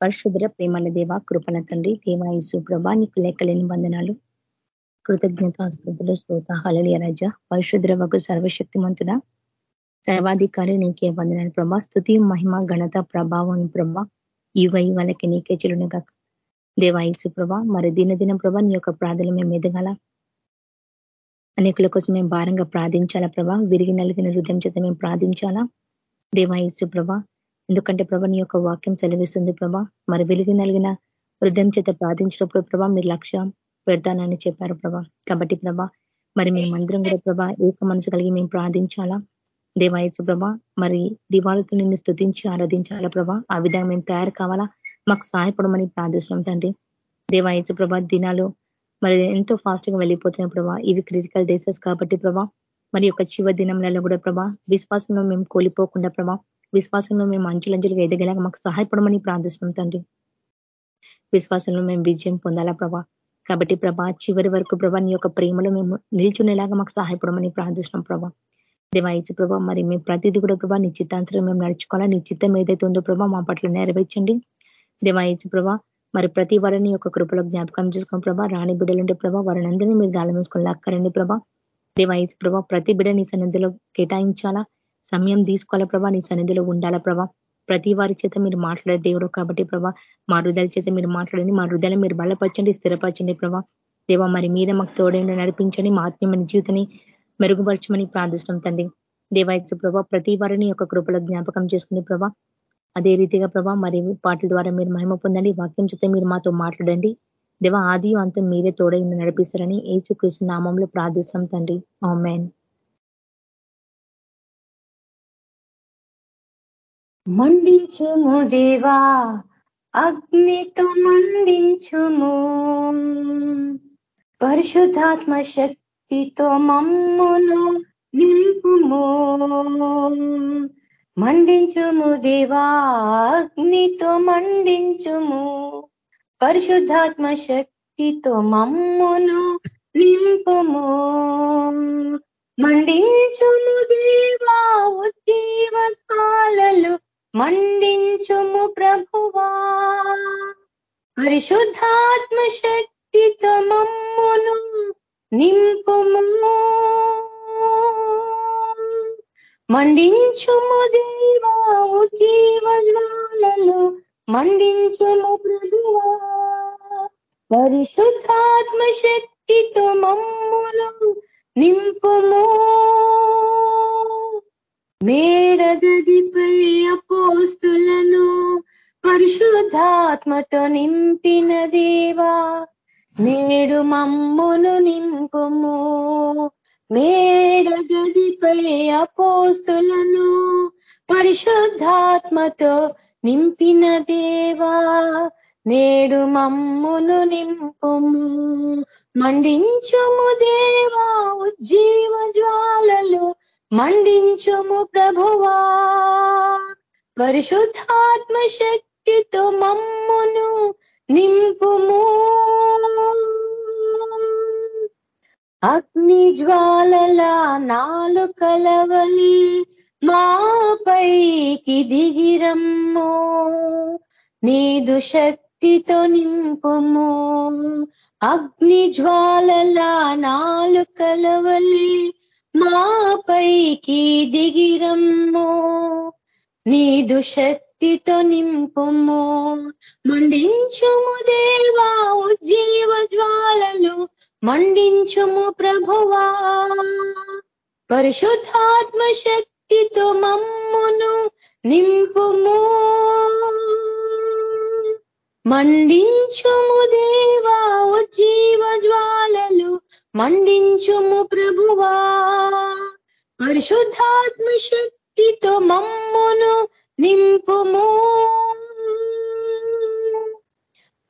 పరిశుద్ర ప్రేమల దేవ కృపణ తండ్రి దేవాయసు ప్రభా నీకు లెక్కలేని వందనాలు. కృతజ్ఞతాస్తుతులు శ్రోత హళలియ రజ. పరిశుద్రవకు సర్వశక్తిమంతుడ సర్వాధికారి నీకే వందనాలు ప్రభా. స్థుతి మహిమ ఘనత ప్రభావం ప్రభా. యుగ యుగాలకి నీకే చెలునుగా దేవాయసు ప్రభా మరి దినదిన ప్రభా నీ యొక్క ప్రార్థనలు మేము ఎదగాల? అనేకుల కోసం మేము భారంగా ప్రార్థించాలా ప్రభా? విరిగి నలిగిన హృదయం చేత మేము ప్రార్థించాలా? దేవాయసు ప్రభా ఎందుకంటే ప్రభా నీ యొక్క వాక్యం చదివిస్తుంది ప్రభా. మరి వెలిగి నలిగిన హృదయం చేత ప్రార్థించినప్పుడు ప్రభా మీరు లక్ష్యం పెడతానని చెప్పారు ప్రభా. కాబట్టి ప్రభా మరి మేమందరం కూడా ప్రభా ఏక మనసు కలిగి మేము ప్రార్థించాలా? దేవాయసు ప్రభా మరి దివాళతో నిన్ను స్థుతించి ఆరాధించాలా ప్రభా? ఆ విధంగా మేము తయారు కావాలా? మాకు సహాయపడమని ప్రార్థిస్తున్నాం తండ్రి. దేవాయసు ప్రభా దినాలు మరి ఎంతో ఫాస్ట్గా వెళ్ళిపోతున్నాయి ప్రభా. ఇవి క్రిటికల్ డేసెస్ కాబట్టి ప్రభా మరి యొక్క చివ దినంలలో కూడా ప్రభా విశ్వాసంలో మేము కోల్పోకుండా ప్రభా విశ్వాసంలో మేము అంచులంచులుగా ఎదగలేక మాకు సహాయపడమని ప్రార్థిస్తున్నాం తండ్రి. విశ్వాసంలో మేము విజయం పొందాలా ప్రభా. కాబట్టి ప్రభా చివరి వరకు ప్రభా నీ యొక్క ప్రేమలో మేము నిల్చునేలాగా మాకు సహాయపడమని ప్రార్థిస్తున్నాం ప్రభా. దేవాయిచు ప్రభా మరి మేము ప్రతిదీ కూడా ప్రభా నీ చిత్తాంతరం మేము నడుచుకోవాలా? నీ చిత్తం ఏదైతే ఉందో ప్రభా మా పట్ల నెరవేర్చండి. దేవాయిచు ప్రభా మరి ప్రతి వారిని యొక్క కృపలో జ్ఞాపకం చేసుకున్న ప్రభా రాణి బిడ్డలుంటే ప్రభా వారిని అందరినీ మీరు గాలం వేసుకొని లక్కరండి ప్రభా. దేవాయిచు ప్రభా ప్రతి బిడ్డ నీ సన్నిధిలో కేటాయించాలా? సమయం తీసుకోవాలా ప్రభా? నీ సన్నిధిలో ఉండాలా ప్రభా? ప్రతి వారి చేత మీరు మాట్లాడే దేవుడు కాబట్టి ప్రభా మా హృదయాల చేత మీరు మాట్లాడండి. మా హృదయాలు మీరు బలపరచండి స్థిరపరచండి ప్రభా. దేవ మరి మీద మాకు తోడేండి నడిపించండి. మా ఆత్మీయమైన జీవితాన్ని మెరుగుపరచమని ప్రార్థిస్తున్నాం తండ్రి. దేవాయత్స ప్రభా ప్రతి వారిని యొక్క కృపలో జ్ఞాపకం చేసుకునే ప్రభా అదే రీతిగా ప్రభా మరి పాటల ద్వారా మీరు మహిమ పొందండి. వాక్యం చేత మీరు మాతో మాట్లాడండి. దేవ ఆది అంతం మీరే తోడైంది నడిపిస్తారని ఏసు నామంలో ప్రార్థిస్తాం తండ్రి. ఆమెన్. మండించుము దేవా అగ్నితో మండించుము. పరిశుద్ధాత్మ శక్తితో మమ్మును నింపుము. మండించుము దేవా అగ్నితో మండించుము. పరిశుద్ధాత్మ శక్తితో మమ్మును నింపుము. మండించుము దేవా ఉజ్జీవకాలలు మండించుము ప్రభువా. పరిశుద్ధాత్మ శక్తితో మమ్మును నింపుము. మండించుము దేవా జీవజ్వాలను మండించుము ప్రభువా. పరిశుద్ధాత్మ శక్తితో మమ్మును నింపుము. మేడగదిపై అపోస్తులను పరిశుద్ధాత్మతో నింపిన దేవా నేడు మమ్మును నింపుము. మేడగదిపై అపోస్తులను పరిశుద్ధాత్మతో నింపిన దేవా నేడు మమ్మును నింపుము. మండించుము దేవా ఉజ్జీవ జ్వాలలు మండించుము ప్రభువా. పరిశుద్ధాత్మ శక్తితో మమ్మును నింపుము. అగ్ని జ్వాలల నాలు కలవలి మాపైకి దిగిరమ్ము. నీదు శక్తితో నింపుము. అగ్ని జ్వాలల నాలు కలవలి మాపైకి దిగిరమ్మో నీదు శక్తితో నింపుము. మండించుము దేవా ఉజ్జీవ జ్వాలలు మండించుము ప్రభువా. పరిశుద్ధాత్మ శక్తితో మమ్మును నింపుము. మండించుము దేవా ఉజ్జీవ జ్వాలలు మండించుము ప్రభువా. పరిశుద్ధాత్మ శక్తితో మమ్మును నింపుము.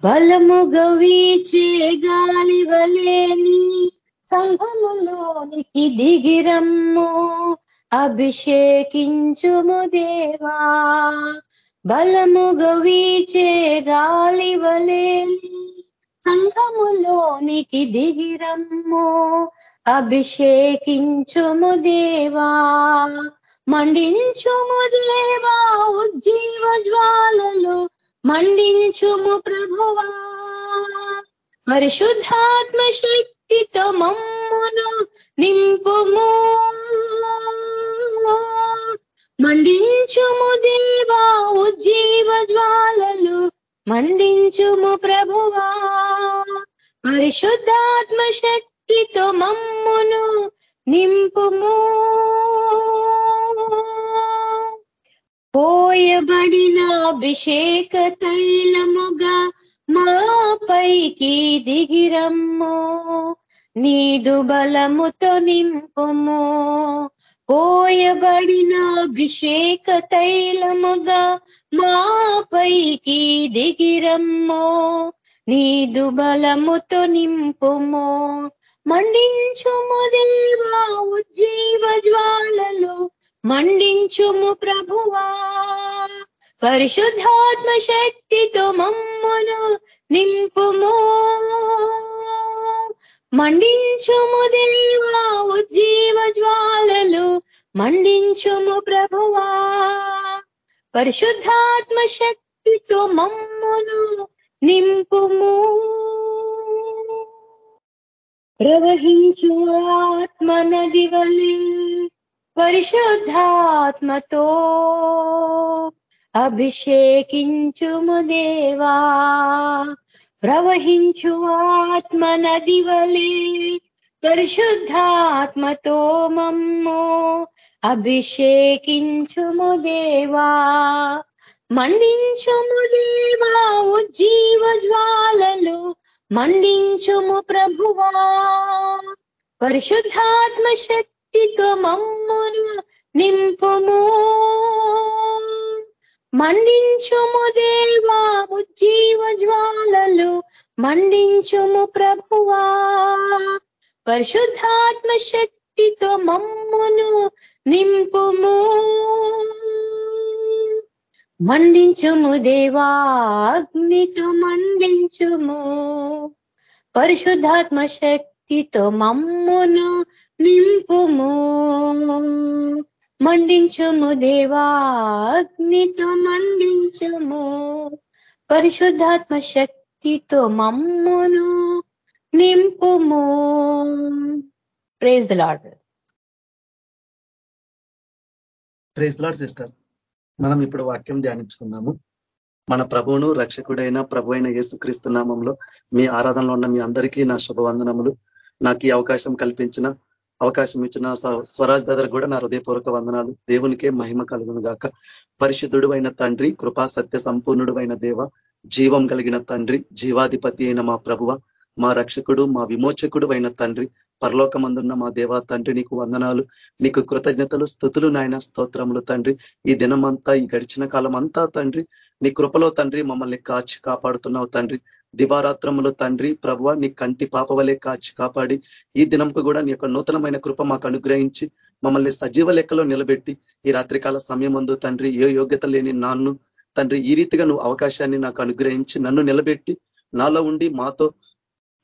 బలముగా వీచే గాలి వలేని సంఘములోనికి దిగిరమ్ము. అభిషేకించుము దేవా. బలముగా వీచే గాలి వలేని సంఘములోనికి దిగిరమ్ము. అభిషేకించుము దేవా. మండించుము దేవా ఉజ్జీవ జ్వాలలు. మండించుము ప్రభువా. పరిశుద్ధాత్మ శక్తితో మమ్మును నింపుము. మండించుము దేవా ఉజ్జీవ జ్వాలలు. మందించుము ప్రభువా. పరిశుద్ధాత్మ శక్తితో మమ్మును నింపుము. పోయబడిన అభిషేక తైలముగా మాపైకి దిగిరమ్ము. నీదు బలముతో నింపుము. పోయబడిన అభిషేక తైలముగా మాపైకి దిగిరమ్మో నీదు బలముతో నింపుమో. మండించుము దేవా ఉజ్జీవ జ్వాలలు మండించుము ప్రభువా. పరిశుద్ధాత్మ శక్తితో మమ్మును నింపుము. మండించుము దేవా ఉజ్జీవ జ్వాలలు మండించుము ప్రభువా. పరిశుద్ధాత్మ శక్తితో మమ్మును నింపుము. ప్రవహించు ఆత్మ నది వలె పరిశుద్ధాత్మతో అభిషేకించుము దేవా. ప్రవహించు ఆత్మ నదివలే పరిశుద్ధాత్మతో మమ్ము అభిషేకించుము దేవా. మండించుము దేవా ఉజ్జీవ జ్వాలలు మండించుము ప్రభువా. పరిశుద్ధాత్మ శక్తితో మమ్మును నింపుము. మండించుము దేవా ఉజ్జీవ జ్వాలలు మండించుము ప్రభువా. పరిశుద్ధాత్మ శక్తితో మమ్మును నింపుము. మండించుము దేవా అగ్నితో మండించుము. పరిశుద్ధాత్మ శక్తితో మమ్మును నింపుము. మండించుము దేవా అగ్నితో మండించుము. పరిశుద్ధాత్మ శక్తితో మమ్మును నింపుము. Praise the lord praise lord sister మనం ఇప్పుడు వాక్యం ధ్యానించుకున్నాము మన ప్రభువును రక్షకుడైన ప్రభు అయిన యేసుక్రీస్తు నామంలో మీ ఆరాధనలో ఉన్న మీ అందరికీ నా శుభవందనములు. నాకు ఈ అవకాశం కల్పించిన అవకాశం ఇచ్చిన స్వరాజ్ బ్రదర్ కూడా నా హృదయపూర్వక వందనాలు. దేవునికే మహిమ కలుగును గాక. పరిశుద్ధుడు అయిన తండ్రి కృపా సత్య సంపూర్ణుడు అయిన దేవ జీవం కలిగిన తండ్రి జీవాధిపతి అయిన మా ప్రభువ మా రక్షకుడు మా విమోచకుడు అయిన తండ్రి పరలోకమందున్న మా దేవా తండ్రి నీకు వందనాలు నీకు కృతజ్ఞతలు స్థుతులు నాయన స్తోత్రములు తండ్రి. ఈ దినమంతా ఈ గడిచిన కాలం అంతా తండ్రి నీ కృపలో తండ్రి మమ్మల్ని కాచి కాపాడుతున్నావు తండ్రి. దివారాత్రములు తండ్రి ప్రభు నీ కంటి పాప వలె కాచి కాపాడి ఈ దినంకు కూడా నీ యొక్క నూతనమైన కృప మాకు అనుగ్రహించి మమ్మల్ని సజీవ లెక్కలో నిలబెట్టి ఈ రాత్రికాల సమయం తండ్రి ఏ యోగ్యత లేని నాన్ను తండ్రి ఈ రీతిగా నువ్వు అవకాశాన్ని నాకు అనుగ్రహించి నన్ను నిలబెట్టి నాలో ఉండి మాతో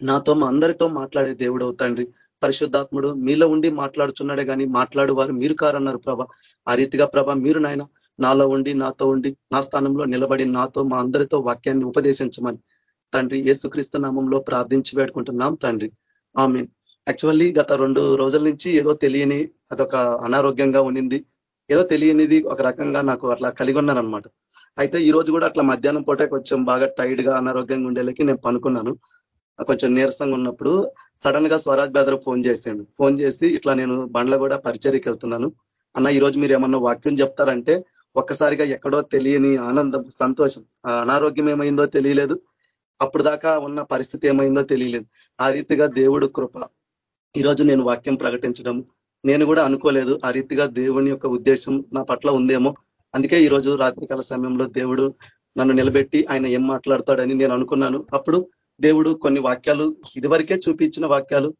నాతో మా అందరితో మాట్లాడే దేవుడు తండ్రి. పరిశుద్ధాత్ముడు మీలో ఉండి మాట్లాడుచున్నాడే కానీ మాట్లాడు వారు మీరు కారన్నారు ప్రభ. ఆ రీతిగా ప్రభ మీరు నాయన నాలో ఉండి నాతో ఉండి నా స్థానంలో నిలబడి నాతో మా అందరితో వాక్యాన్ని ఉపదేశించమని తండ్రి ఏసుక్రీస్తు నామంలో ప్రార్థించి వేడుకుంటున్నాం తండ్రి. ఆమె యాక్చువల్లీ గత రెండు రోజుల నుంచి ఏదో తెలియని అదొక అనారోగ్యంగా ఉండింది ఏదో తెలియనిది ఒక రకంగా నాకు అట్లా కలిగి ఉన్నానమాట అయితే ఈ రోజు కూడా అట్లా మధ్యాహ్నం పూట కొంచెం బాగా టైడ్గా అనారోగ్యంగా ఉండేలకి నేను పనుకున్నాను. కొంచెం నీరసంగా ఉన్నప్పుడు సడన్గా స్వరాజ్ బ్రదర్ ఫోన్ చేసాడు. ఫోన్ చేసి ఇట్లా నేను బండ్ల కూడా పరిచర్కి వెళ్తున్నాను. అన్న ఈ రోజు మీరు ఏమన్నా వాక్యం చెప్తారంటే ఒక్కసారిగా ఎక్కడో తెలియని ఆనందం సంతోషం. అనారోగ్యం ఏమైందో తెలియలేదు. అప్పుడు దాకా ఉన్న పరిస్థితి ఏమైందో తెలియలేదు. ఆ రీతిగా దేవుడు కృప. ఈరోజు నేను వాక్యం ప్రకటించడం. నేను కూడా అనుకోలేదు ఆ రీతిగా దేవుని యొక్క ఉద్దేశం నా పట్ల ఉందేమో. అందుకే ఈరోజు రాత్రికాల సమయంలో దేవుడు నన్ను నిలబెట్టి ఆయన ఏం మాట్లాడతాడని నేను అనుకున్నాను. అప్పుడు దేవుడు కొన్ని వాక్యాలు ఇదివరకే చూపించిన వాక్యాలు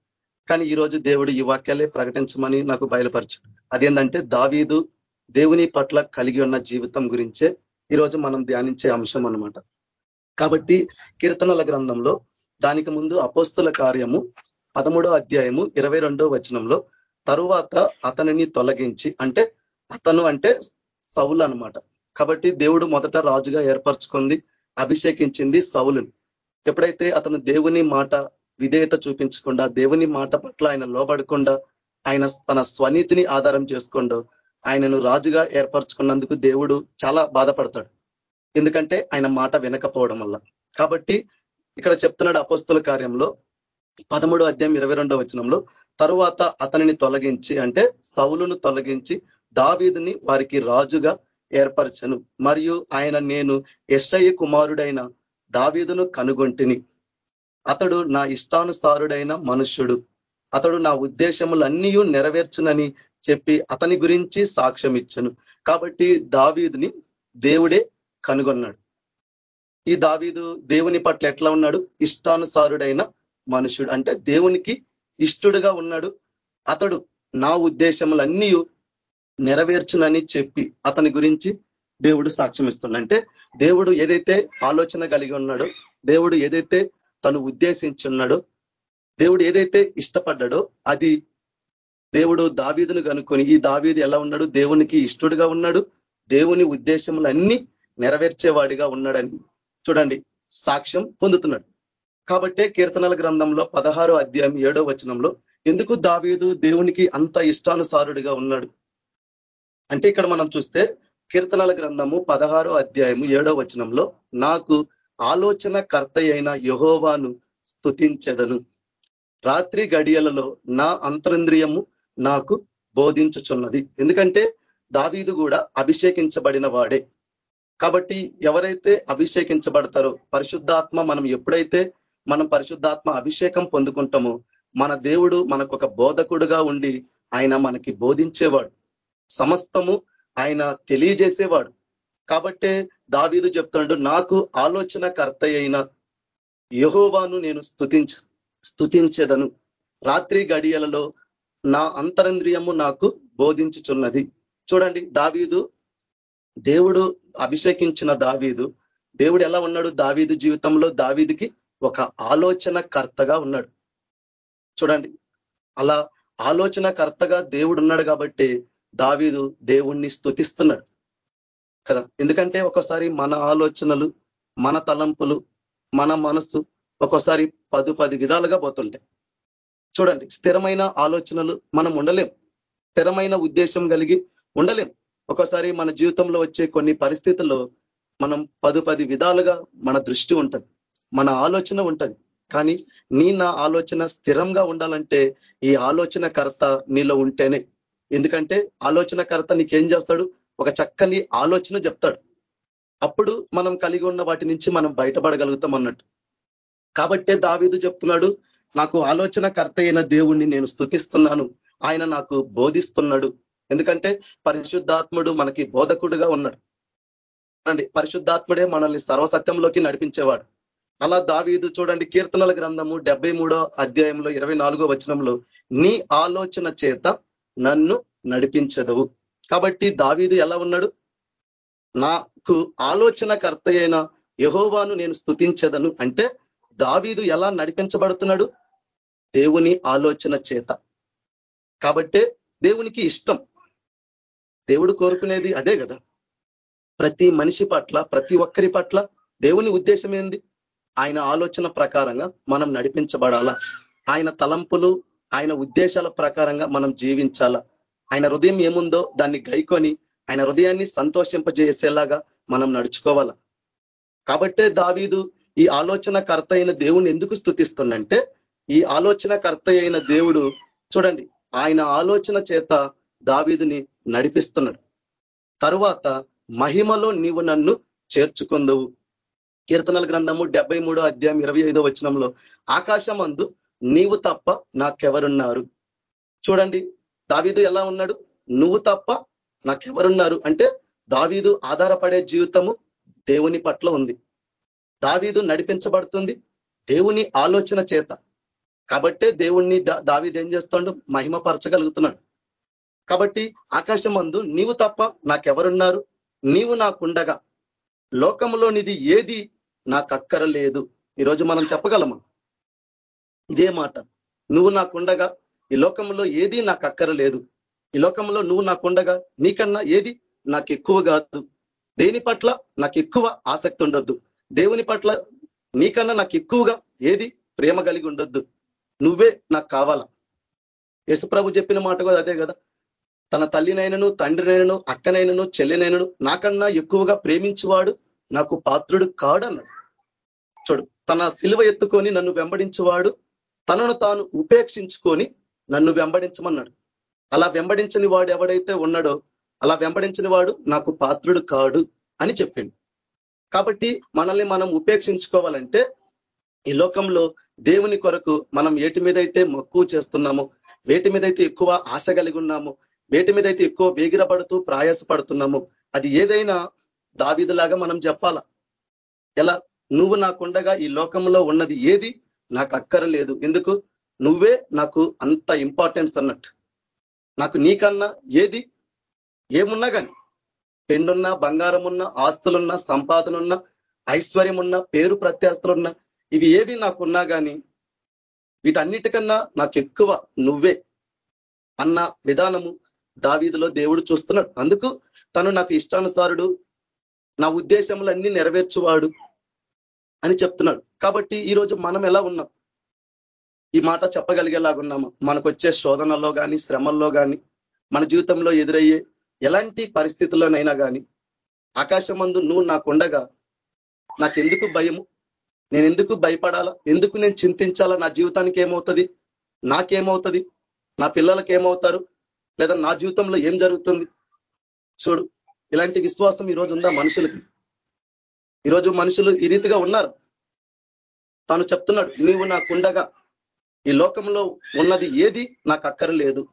కానీ ఈరోజు దేవుడు ఈ వాక్యాలే ప్రకటించమని నాకు బయలుపరచు. అదేంటంటే దావీదు దేవుని పట్ల కలిగి ఉన్న జీవితం గురించే ఈరోజు మనం ధ్యానించే అంశం అనమాట కాబట్టి కీర్తనల గ్రంథంలో దానికి ముందు అపోస్తుల కార్యము పదమూడో అధ్యాయము ఇరవై వచనంలో తరువాత అతనిని తొలగించి అంటే అతను అంటే సౌలు అనమాట కాబట్టి దేవుడు మొదట రాజుగా ఏర్పరచుకుంది అభిషేకించింది సౌలుని. ఎప్పుడైతే అతను దేవుని మాట విధేయత చూపించకుండా దేవుని మాట పట్ల ఆయన లోబడకుండా ఆయన తన స్వనీతిని ఆధారం చేసుకోండు ఆయనను రాజుగా ఏర్పరచుకున్నందుకు దేవుడు చాలా బాధపడతాడు. ఎందుకంటే ఆయన మాట వినకపోవడం వల్ల. కాబట్టి ఇక్కడ చెప్తున్నాడు అపస్తుల కార్యంలో పదమూడు అధ్యాయం ఇరవై రెండో వచనంలో తరువాత అతనిని తొలగించి అంటే సౌలును తొలగించి దావీదుని వారికి రాజుగా ఏర్పరచను. మరియు ఆయన నేను ఎస్ఐ కుమారుడైన దావీదును కనుగొంటిని. అతడు నా ఇష్టానుసారుడైన మనుష్యుడు. అతడు నా ఉద్దేశములన్నీ నెరవేర్చునని చెప్పి అతని గురించి సాక్ష్యం ఇచ్చను కాబట్టి దావీదుని దేవుడే కనుగొన్నాడు. ఈ దావీదు దేవుని పట్ల ఎట్లా ఉన్నాడు? ఇష్టానుసారుడైన మనుషుడు అంటే దేవునికి ఇష్టడుగా ఉన్నాడు. అతడు నా ఉద్దేశములన్నీ నెరవేర్చునని చెప్పి అతని గురించి దేవుడు సాక్ష్యం ఇస్తున్నాడు. అంటే దేవుడు ఏదైతే ఆలోచన కలిగి ఉన్నాడో దేవుడు ఏదైతే తను ఉద్దేశించున్నాడో దేవుడు ఏదైతే ఇష్టపడ్డాడో అది దేవుడు దావీదును కనుక్కొని ఈ దావీదు ఎలా ఉన్నాడు? దేవునికి ఇష్టడుగా ఉన్నాడు. దేవుని ఉద్దేశములన్నీ నెరవేర్చేవాడిగా ఉన్నాడని చూడండి. సాక్ష్యం పొందుతున్నాడు. కాబట్టే కీర్తనల గ్రంథంలో పదహారో అధ్యాయం ఏడో వచనంలో ఎందుకు దావీదు దేవునికి అంత ఇష్టానుసారుడిగా ఉన్నాడు? అంటే ఇక్కడ మనం చూస్తే కీర్తనల గ్రంథము పదహారో అధ్యాయము ఏడో వచనంలో నాకు ఆలోచన కర్త అయిన యహోవాను స్థుతించదను రాత్రి గడియలలో నా అంతరింద్రియము నాకు బోధించుచున్నది. ఎందుకంటే దావీదు కూడా అభిషేకించబడిన వాడే. కాబట్టి ఎవరైతే అభిషేకించబడతారో పరిశుద్ధాత్మ మనం ఎప్పుడైతే మనం పరిశుద్ధాత్మ అభిషేకం పొందుకుంటామో మన దేవుడు మనకు ఒక బోధకుడుగా ఉండి ఆయన మనకి బోధించేవాడు. సమస్తము ఆయన తెలియజేసేవాడు. కాబట్టే దావీదు చెప్తున్నాడు నాకు ఆలోచన కర్త అయిన యహోవాను నేను స్థుతించ స్థుతించేదను రాత్రి గడియలలో నా అంతరంద్రియము నాకు బోధించుచున్నది. చూడండి దావీదు దేవుడు అభిషేకించిన దావీదు దేవుడు ఎలా ఉన్నాడు? దావీదు జీవితంలో దావీదికి ఒక ఆలోచన కర్తగా ఉన్నాడు. చూడండి అలా ఆలోచన కర్తగా దేవుడు ఉన్నాడు కాబట్టి దావీదు దేవుణ్ణి స్థుతిస్తున్నాడు కదా? ఎందుకంటే ఒకసారి మన ఆలోచనలు మన తలంపులు మన మనసు ఒక్కోసారి పది పది విధాలుగా పోతుంటాయి. చూడండి స్థిరమైన ఆలోచనలు మనం ఉండలేం. స్థిరమైన ఉద్దేశం కలిగి ఉండలేం. ఒకసారి మన జీవితంలో వచ్చే కొన్ని పరిస్థితుల్లో మనం పది పది విధాలుగా మన దృష్టి ఉంటుంది మన ఆలోచన ఉంటుంది. కానీ నీ నా ఆలోచన స్థిరంగా ఉండాలంటే ఈ ఆలోచన కర్త నీలో ఉంటేనే ఎందుకంటే ఆలోచన కర్త నీకేం చేస్తాడు? ఒక చక్కని ఆలోచన చెప్తాడు. అప్పుడు మనం కలిగి ఉన్న వాటి నుంచి మనం బయటపడగలుగుతాం అన్నట్టు. కాబట్టే దావీదు చెప్తున్నాడు నాకు ఆలోచనకర్త అయిన దేవుణ్ణి నేను స్థుతిస్తున్నాను ఆయన నాకు బోధిస్తున్నాడు. ఎందుకంటే పరిశుద్ధాత్ముడు మనకి బోధకుడుగా ఉన్నాడు. చూడండి పరిశుద్ధాత్ముడే మనల్ని సర్వసత్యంలోకి నడిపించేవాడు. అలా దావీదు చూడండి కీర్తనల గ్రంథము డెబ్బై అధ్యాయంలో ఇరవై వచనంలో నీ ఆలోచన చేత నన్ను నడిపించదవు. కాబట్టి దావీదు ఎలా ఉన్నాడు? నాకు ఆలోచనకర్త అయిన యహోవాను నేను స్థుతించదను అంటే దావీదు ఎలా నడిపించబడుతున్నాడు? దేవుని ఆలోచన చేత. కాబట్టే దేవునికి ఇష్టం. దేవుడు కోరుకునేది అదే కదా. ప్రతి మనిషి పట్ల ప్రతి ఒక్కరి పట్ల దేవుని ఉద్దేశం ఏంది? ఆయన ఆలోచన ప్రకారంగా మనం నడిపించబడాలా? ఆయన తలంపులు ఆయన ఉద్దేశాల ప్రకారంగా మనం జీవించాలా? ఆయన హృదయం ఏముందో దాన్ని గైకొని ఆయన హృదయాన్ని సంతోషింపజేసేలాగా మనం నడుచుకోవాలా? కాబట్టే దావీదు ఈ ఆలోచనకర్త అయిన దేవుని ఎందుకు స్థుతిస్తుండంటే ఈ ఆలోచనకర్త అయిన దేవుడు చూడండి ఆయన ఆలోచన చేత దావీదుని నడిపిస్తున్నాడు. తరువాత మహిమలో నీవు నన్ను చేర్చుకుందువు. కీర్తనల గ్రంథము డెబ్బై అధ్యాయం ఇరవై ఐదో వచనంలో ఆకాశమందు నీవు తప్ప నాకెవరున్నారు? చూడండి దావీదు ఎలా ఉన్నాడు? నువ్వు తప్ప నాకెవరున్నారు? అంటే దావీదు ఆధారపడే జీవితము దేవుని పట్ల ఉంది. దావీదు నడిపించబడుతుంది దేవుని ఆలోచన చేత. కాబట్టే దేవుణ్ణి దావీదు ఏం చేస్తాడు? మహిమపరచగలుగుతున్నాడు. కాబట్టి ఆకాశం అందు నీవు తప్ప నాకెవరున్నారు? నీవు నాకుండగా. లోకంలోనిది ఏది నాకు అక్కర లేదు ఈరోజు మనం చెప్పగలమా? ఇదే మాట. నువ్వు నాకుండగా ఈ లోకంలో ఏది నాకు అక్కర లేదు ఈ లోకంలో నువ్వు నాకుండగా నీకన్నా ఏది నాకు ఎక్కువ కాదు. దేని పట్ల నాకు ఎక్కువ ఆసక్తి ఉండొద్దు. దేవుని పట్ల నీకన్నా నాకు ఎక్కువగా ఏది ప్రేమ కలిగి ఉండొద్దు. నువ్వే నాకు కావాలా? యశుప్రభు చెప్పిన మాట కూడా అదే కదా. తన తల్లినైనను తండ్రినైనను అక్కనైనను చెల్లినైనను నాకన్నా ఎక్కువగా ప్రేమించువాడు నాకు పాత్రుడు కాడన్నాడు. చూడు తన సిలువ ఎత్తుకొని నన్ను వెంబడించువాడు తనను తాను ఉపేక్షించుకొని నన్ను వెంబడించమన్నాడు. అలా వెంబడించని వాడు ఎవడైతే ఉన్నాడో అలా వెంబడించిన వాడు నాకు పాత్రుడు కాడు అని చెప్పిండు. కాబట్టి మనల్ని మనం ఉపేక్షించుకోవాలంటే ఈ లోకంలో దేవుని కొరకు మనం ఏటి మీద అయితే మక్కువ చేస్తున్నామో వేటి మీద అయితే ఎక్కువ ఆశ కలిగి ఉన్నామో వేటి మీద అయితే ఎక్కువ వేగిరపడుతూ ప్రయాసపడుతున్నాము అది ఏదైనా దావిదిలాగా మనం చెప్పాలా? ఎలా? నువ్వు నాకుండగా ఈ లోకంలో ఉన్నది ఏది? నాకు అక్కరలేదు ఎందుకు? నువ్వే నాకు అంత ఇంపార్టెన్స్ అన్నట్టు. నాకు నీకన్నా ఏది? ఏమున్నా కానీ పెండున్నా బంగారం ఉన్నా ఆస్తులున్నా సంపాదన ఉన్నా ఐశ్వర్యం ఉన్నా పేరు ప్రత్యాస్తులున్నా ఇవి ఏవి నాకున్నా కానీ వీటన్నిటికన్నా నాకు ఎక్కువ నువ్వే అన్న విధానము దావీదిలో దేవుడు చూస్తున్నాడు. అందుకు తను నాకు ఇష్టానుసారుడు నా ఉద్దేశములన్నీ నెరవేర్చువాడు. అని చెప్తున్నాడు. కాబట్టి ఈరోజు మనం ఎలా ఉన్నాం? ఈ మాట చెప్పగలిగేలాగున్నాము మనకు వచ్చే శోధనలో కానీ శ్రమల్లో కానీ మన జీవితంలో ఎదురయ్యే ఎలాంటి పరిస్థితుల్లోనైనా కానీ ఆకాశం మందు నువ్వు నాకుండగా నాకెందుకు భయము? నేను ఎందుకు భయపడాలా? ఎందుకు నేను చింతించాలా? నా జీవితానికి ఏమవుతుంది నాకేమవుతుంది? నా పిల్లలకి ఏమవుతారు లేదా నా జీవితంలో ఏం జరుగుతుంది? చూడు ఇలాంటి విశ్వాసం ఈరోజు ఉందా మనుషులకి? ఈరోజు మనుషులు ఈ రీతిగా ఉన్నారు. తాను చెప్తున్నాడు నీవు నాకుండగా ఈ లోకంలో ఉన్నది ఏది నాకు అక్కరలేదు.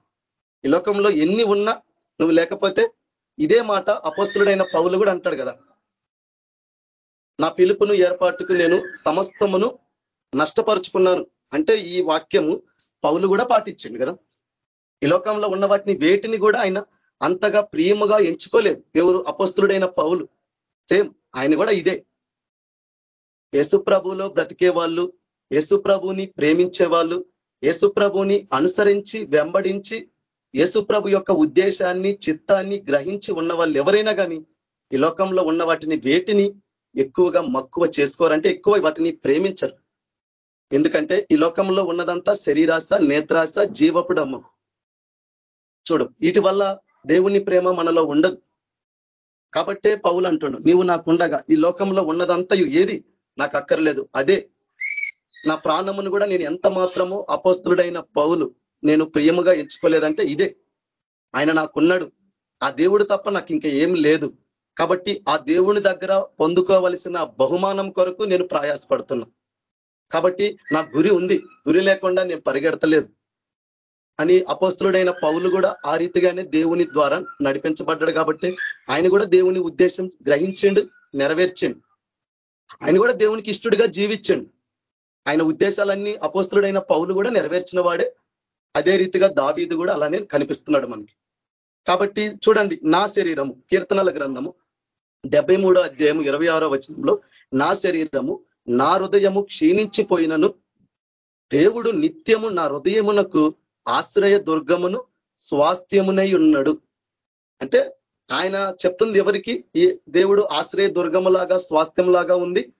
ఈ లోకంలో ఎన్ని ఉన్నా నువ్వు లేకపోతే ఇదే మాట అపస్తుడైన పౌలు కూడా అంటాడు కదా. నా పిలుపును ఏర్పాటుకు నేను సమస్తమును నష్టపరుచుకున్నాను. అంటే ఈ వాక్యము పౌలు కూడా పాటించిండు కదా. ఈ లోకంలో ఉన్న వాటిని వేటిని కూడా ఆయన అంతగా ప్రియముగా ఎంచుకోలేదు. ఎవరు అపస్తుడైన పౌలు. సేమ్ ఆయన కూడా ఇదే. యేసుప్రభులో బ్రతికే వాళ్ళు యేసుప్రభుని ప్రేమించే వాళ్ళు యేసుప్రభుని అనుసరించి వెంబడించి యేసుప్రభు యొక్క ఉద్దేశాన్ని చిత్తాన్ని గ్రహించి ఉన్న వాళ్ళు ఎవరైనా కానీ ఈ లోకంలో ఉన్న వాటిని వేటిని ఎక్కువగా మక్కువ చేసుకోరంటే ఎక్కువ వాటిని ప్రేమించరు. ఎందుకంటే ఈ లోకంలో ఉన్నదంతా శరీరాశ నేత్రాశ జీవపుడమ్మ. చూడు వీటి వల్ల దేవుని ప్రేమ మనలో ఉండదు. కాబట్టే పౌలు అంటుండు నీవు నాకుండగా ఈ లోకంలో ఉన్నదంతయు ఏది? నాకు అక్కర్లేదు. అదే నా ప్రాణమును కూడా నేను ఎంత మాత్రమో అపస్తుడైన పౌలు నేను ప్రియముగా ఎంచుకోలేదంటే ఇదే. ఆయన నాకున్నాడు. ఆ దేవుడు తప్ప నాకు ఇంకా ఏం లేదు. కాబట్టి ఆ దేవుని దగ్గర పొందుకోవలసిన బహుమానం కొరకు నేను ప్రయాసపడుతున్నా. కాబట్టి నా గురి ఉంది. గురి లేకుండా నేను పరిగెడతలేదు. అని అపోస్తుడైన పౌలు కూడా ఆ రీతిగానే దేవుని ద్వారా నడిపించబడ్డాడు కాబట్టి ఆయన కూడా దేవుని ఉద్దేశం గ్రహించిండు నెరవేర్చిండు. ఆయన కూడా దేవునికి ఇష్టడుగా జీవించండు ఆయన ఉద్దేశాలన్నీ అపోస్తుడైన పౌలు కూడా నెరవేర్చిన వాడే. అదే రీతిగా దావీదు కూడా అలానే కనిపిస్తున్నాడు మనకి. కాబట్టి చూడండి నా శరీరము కీర్తనల గ్రంథము డెబ్బై మూడో అధ్యాయము ఇరవై ఆరో వచనంలో నా శరీరము నా హృదయము క్షీణించిపోయినను దేవుడు నిత్యము నా హృదయమునకు ఆశ్రయ దుర్గమును స్వాస్థ్యమునై ఉన్నాడు అంటే ఆయన చెప్తుంది ఎవరికి? ఈ దేవుడు ఆశ్రయ దుర్గములాగా స్వాస్థ్యంలాగా ఉంది.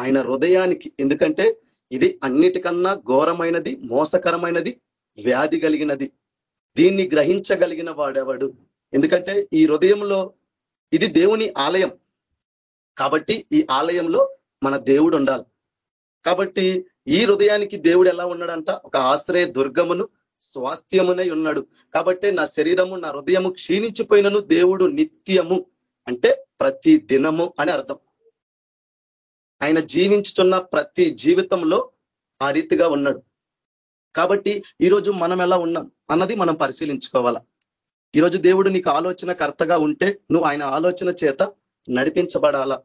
ఆయన హృదయానికి. ఎందుకంటే ఇది అన్నిటికన్నా ఘోరమైనది మోసకరమైనది వ్యాధి కలిగినది. దీన్ని గ్రహించగలిగిన వాడేవాడు? ఎందుకంటే ఈ హృదయంలో ఇది దేవుని ఆలయం. కాబట్టి ఈ ఆలయంలో మన దేవుడు ఉండాలి. కాబట్టి ఈ హృదయానికి దేవుడు ఎలా ఉన్నాడంట? ఒక ఆశ్రయ దుర్గమును స్వాస్థ్యమునై ఉన్నాడు. కాబట్టి నా శరీరము నా హృదయము క్షీణించిపోయినను దేవుడు నిత్యము అంటే ప్రతి దినము అని అర్థం. ఆయన జీవించుతున్న ప్రతి జీవితంలో ఆ రీతిగా ఉన్నాడు. కాబట్టి ఈరోజు మనం ఎలా ఉన్నాం అన్నది మనం పరిశీలించుకోవాలా. ఈరోజు దేవుడు నీకు ఆలోచన కర్తగా ఉంటే నువ్వు ఆయన ఆలోచన చేత నడిపించబడాలా.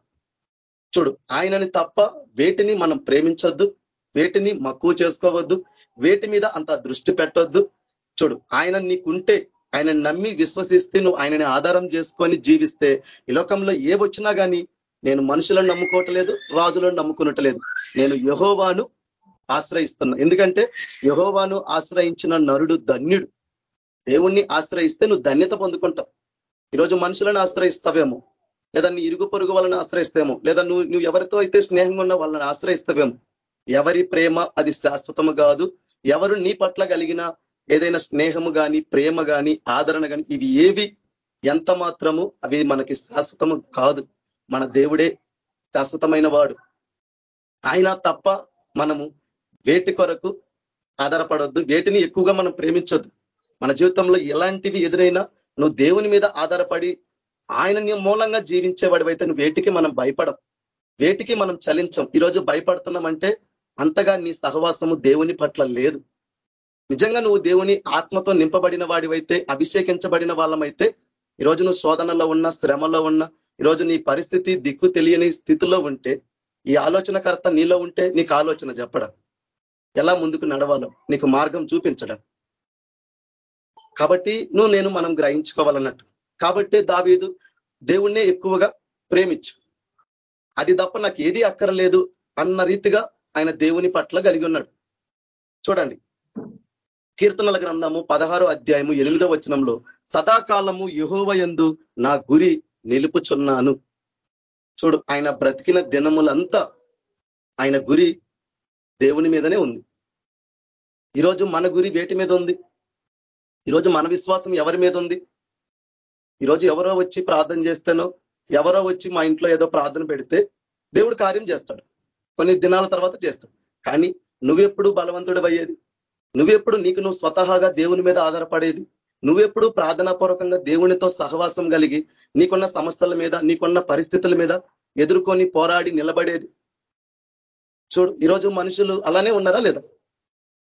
చూడు ఆయనని తప్ప వేటిని మనం ప్రేమించొద్దు వేటిని మక్కువ చేసుకోవద్దు వేటి మీద అంత దృష్టి పెట్టొద్దు. చూడు ఆయన నీకుంటే ఆయన నమ్మి విశ్వసిస్తే నువ్వు ఆయనని ఆధారం చేసుకొని జీవిస్తే ఈ లోకంలో ఏ వచ్చినా కానీ నేను మనుషులను నమ్ముకోవట్లేదు రాజులను నమ్ముకునట్లేదు. నేను యహోవాను ఆశ్రయిస్తున్నా. ఎందుకంటే యహోవాను ఆశ్రయించిన నరుడు ధన్యుడు. దేవుణ్ణి ఆశ్రయిస్తే నువ్వు ధన్యత పొందుకుంటావు. ఈరోజు మనుషులను ఆశ్రయిస్తావేమో? లేదా నీ ఇరుగు పొరుగు వాళ్ళని ఆశ్రయిస్తేమో లేదా నువ్వు నువ్వు ఎవరితో అయితే స్నేహంగా ఉన్న వాళ్ళని ఆశ్రయిస్తావేమో? ఎవరి ప్రేమ అది శాశ్వతము కాదు. ఎవరు నీ పట్ల కలిగిన ఏదైనా స్నేహము కానీ ప్రేమ కానీ ఆదరణ కానీ ఇవి ఏవి ఎంత మాత్రము అవి మనకి శాశ్వతము కాదు. మన దేవుడే శాశ్వతమైన వాడు. ఆయన తప్ప మనము వేటి కొరకు ఆధారపడొద్దు. వేటిని ఎక్కువగా మనం ప్రేమించొద్దు. మన జీవితంలో ఎలాంటివి ఎదురైనా నువ్వు దేవుని మీద ఆధారపడి ఆయన మూలంగా జీవించేవాడివైతే నువ్వు వేటికి మనం భయపడం వేటికి మనం చలించం. ఈరోజు భయపడుతున్నామంటే అంతగా నీ సహవాసము దేవుని పట్ల లేదు. నిజంగా నువ్వు దేవుని ఆత్మతో నింపబడిన వాడివైతే అభిషేకించబడిన వాళ్ళమైతే ఈరోజు నువ్వు శోధనలో ఉన్న శ్రమలో ఉన్న ఈరోజు నీ పరిస్థితి దిక్కు తెలియని స్థితిలో ఉంటే ఈ ఆలోచనకర్త నీలో ఉంటే నీకు ఆలోచన చెప్పడం. ఎలా ముందుకు నడవాలో నీకు మార్గం చూపించడం. కాబట్టి నువ్వు నేను మనం గ్రహించుకోవాలన్నట్టు. కాబట్టి దావీదు దేవుణ్ణే ఎక్కువగా ప్రేమించు. అది తప్ప నాకు ఏది అక్కరలేదు అన్న రీతిగా ఆయన దేవుని పట్ల కలిగి ఉన్నాడు. చూడండి. కీర్తనల గ్రంథము పదహారో అధ్యాయము ఎనిమిదో వచనంలో సదాకాలము యహోవయందు నా గురి నిలుపుచున్నాను. చూడు ఆయన బ్రతికిన దినములంతా ఆయన గురి దేవుని మీదనే ఉంది. ఈరోజు మన గురి వేటి మీద ఉంది? ఈరోజు మన విశ్వాసం ఎవరి మీద ఉంది? ఈరోజు ఎవరో వచ్చి ప్రార్థన చేస్తేనో ఎవరో వచ్చి మా ఇంట్లో ఏదో ప్రార్థన పెడితే దేవుడు కార్యం చేస్తాడు. కొన్ని దినాల తర్వాత చేస్తావు. కానీ నువ్వెప్పుడు బలవంతుడు అయ్యేది నువ్వెప్పుడు నీకు నువ్వు స్వతహాగా దేవుని మీద ఆధారపడేది? నువ్వెప్పుడు ప్రార్థనాపూర్వకంగా దేవునితో సహవాసం కలిగి నీకున్న సమస్యల మీద నీకున్న పరిస్థితుల మీద ఎదుర్కొని పోరాడి నిలబడేది? చూడు ఈరోజు మనుషులు అలానే ఉన్నారా లేదా?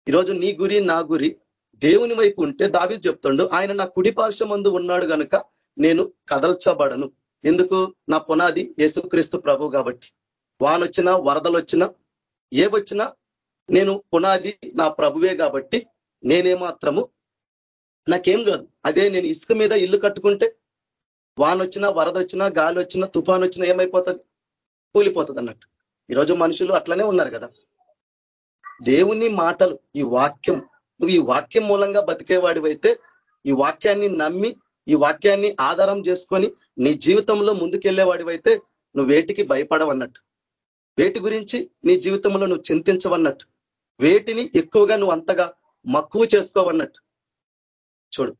ఈరోజు నీ గురి నా గురి దేవుని వైపు ఉంటే దావి చెప్తుండు ఆయన నా కుడి పార్శ్వమందు ఉన్నాడు కనుక నేను కదల్చబడను. ఎందుకు? నా పునాది యేసుక్రీస్తు ప్రభు కాబట్టి. వానొచ్చినా వరదలు వచ్చినా ఏవొచ్చినా నేను పునాది నా ప్రభువే కాబట్టి నేనేమాత్రము నాకేం కాదు. అదే నేను ఇసుక మీద ఇల్లు కట్టుకుంటే వానొచ్చినా వరద వచ్చినా గాలి వచ్చినా తుఫాన్ వచ్చినా ఏమైపోతుంది? కూలిపోతుంది అన్నట్టు ఈరోజు మనుషులు అట్లనే ఉన్నారు కదా. దేవుని మాటలు ఈ వాక్యం నువ్వు ఈ వాక్యం మూలంగా బతికేవాడివైతే ఈ వాక్యాన్ని నమ్మి ఈ వాక్యాన్ని ఆధారం చేసుకొని నీ జీవితంలో ముందుకెళ్ళేవాడివైతే నువ్వు వేటికి భయపడవన్నట్టు. వేటి గురించి నీ జీవితంలో నువ్వు చింతించవన్నట్టు వేటిని ఎక్కువగా నువ్వు అంతగా మక్కువ చేసుకోవన్నట్టు. చూడు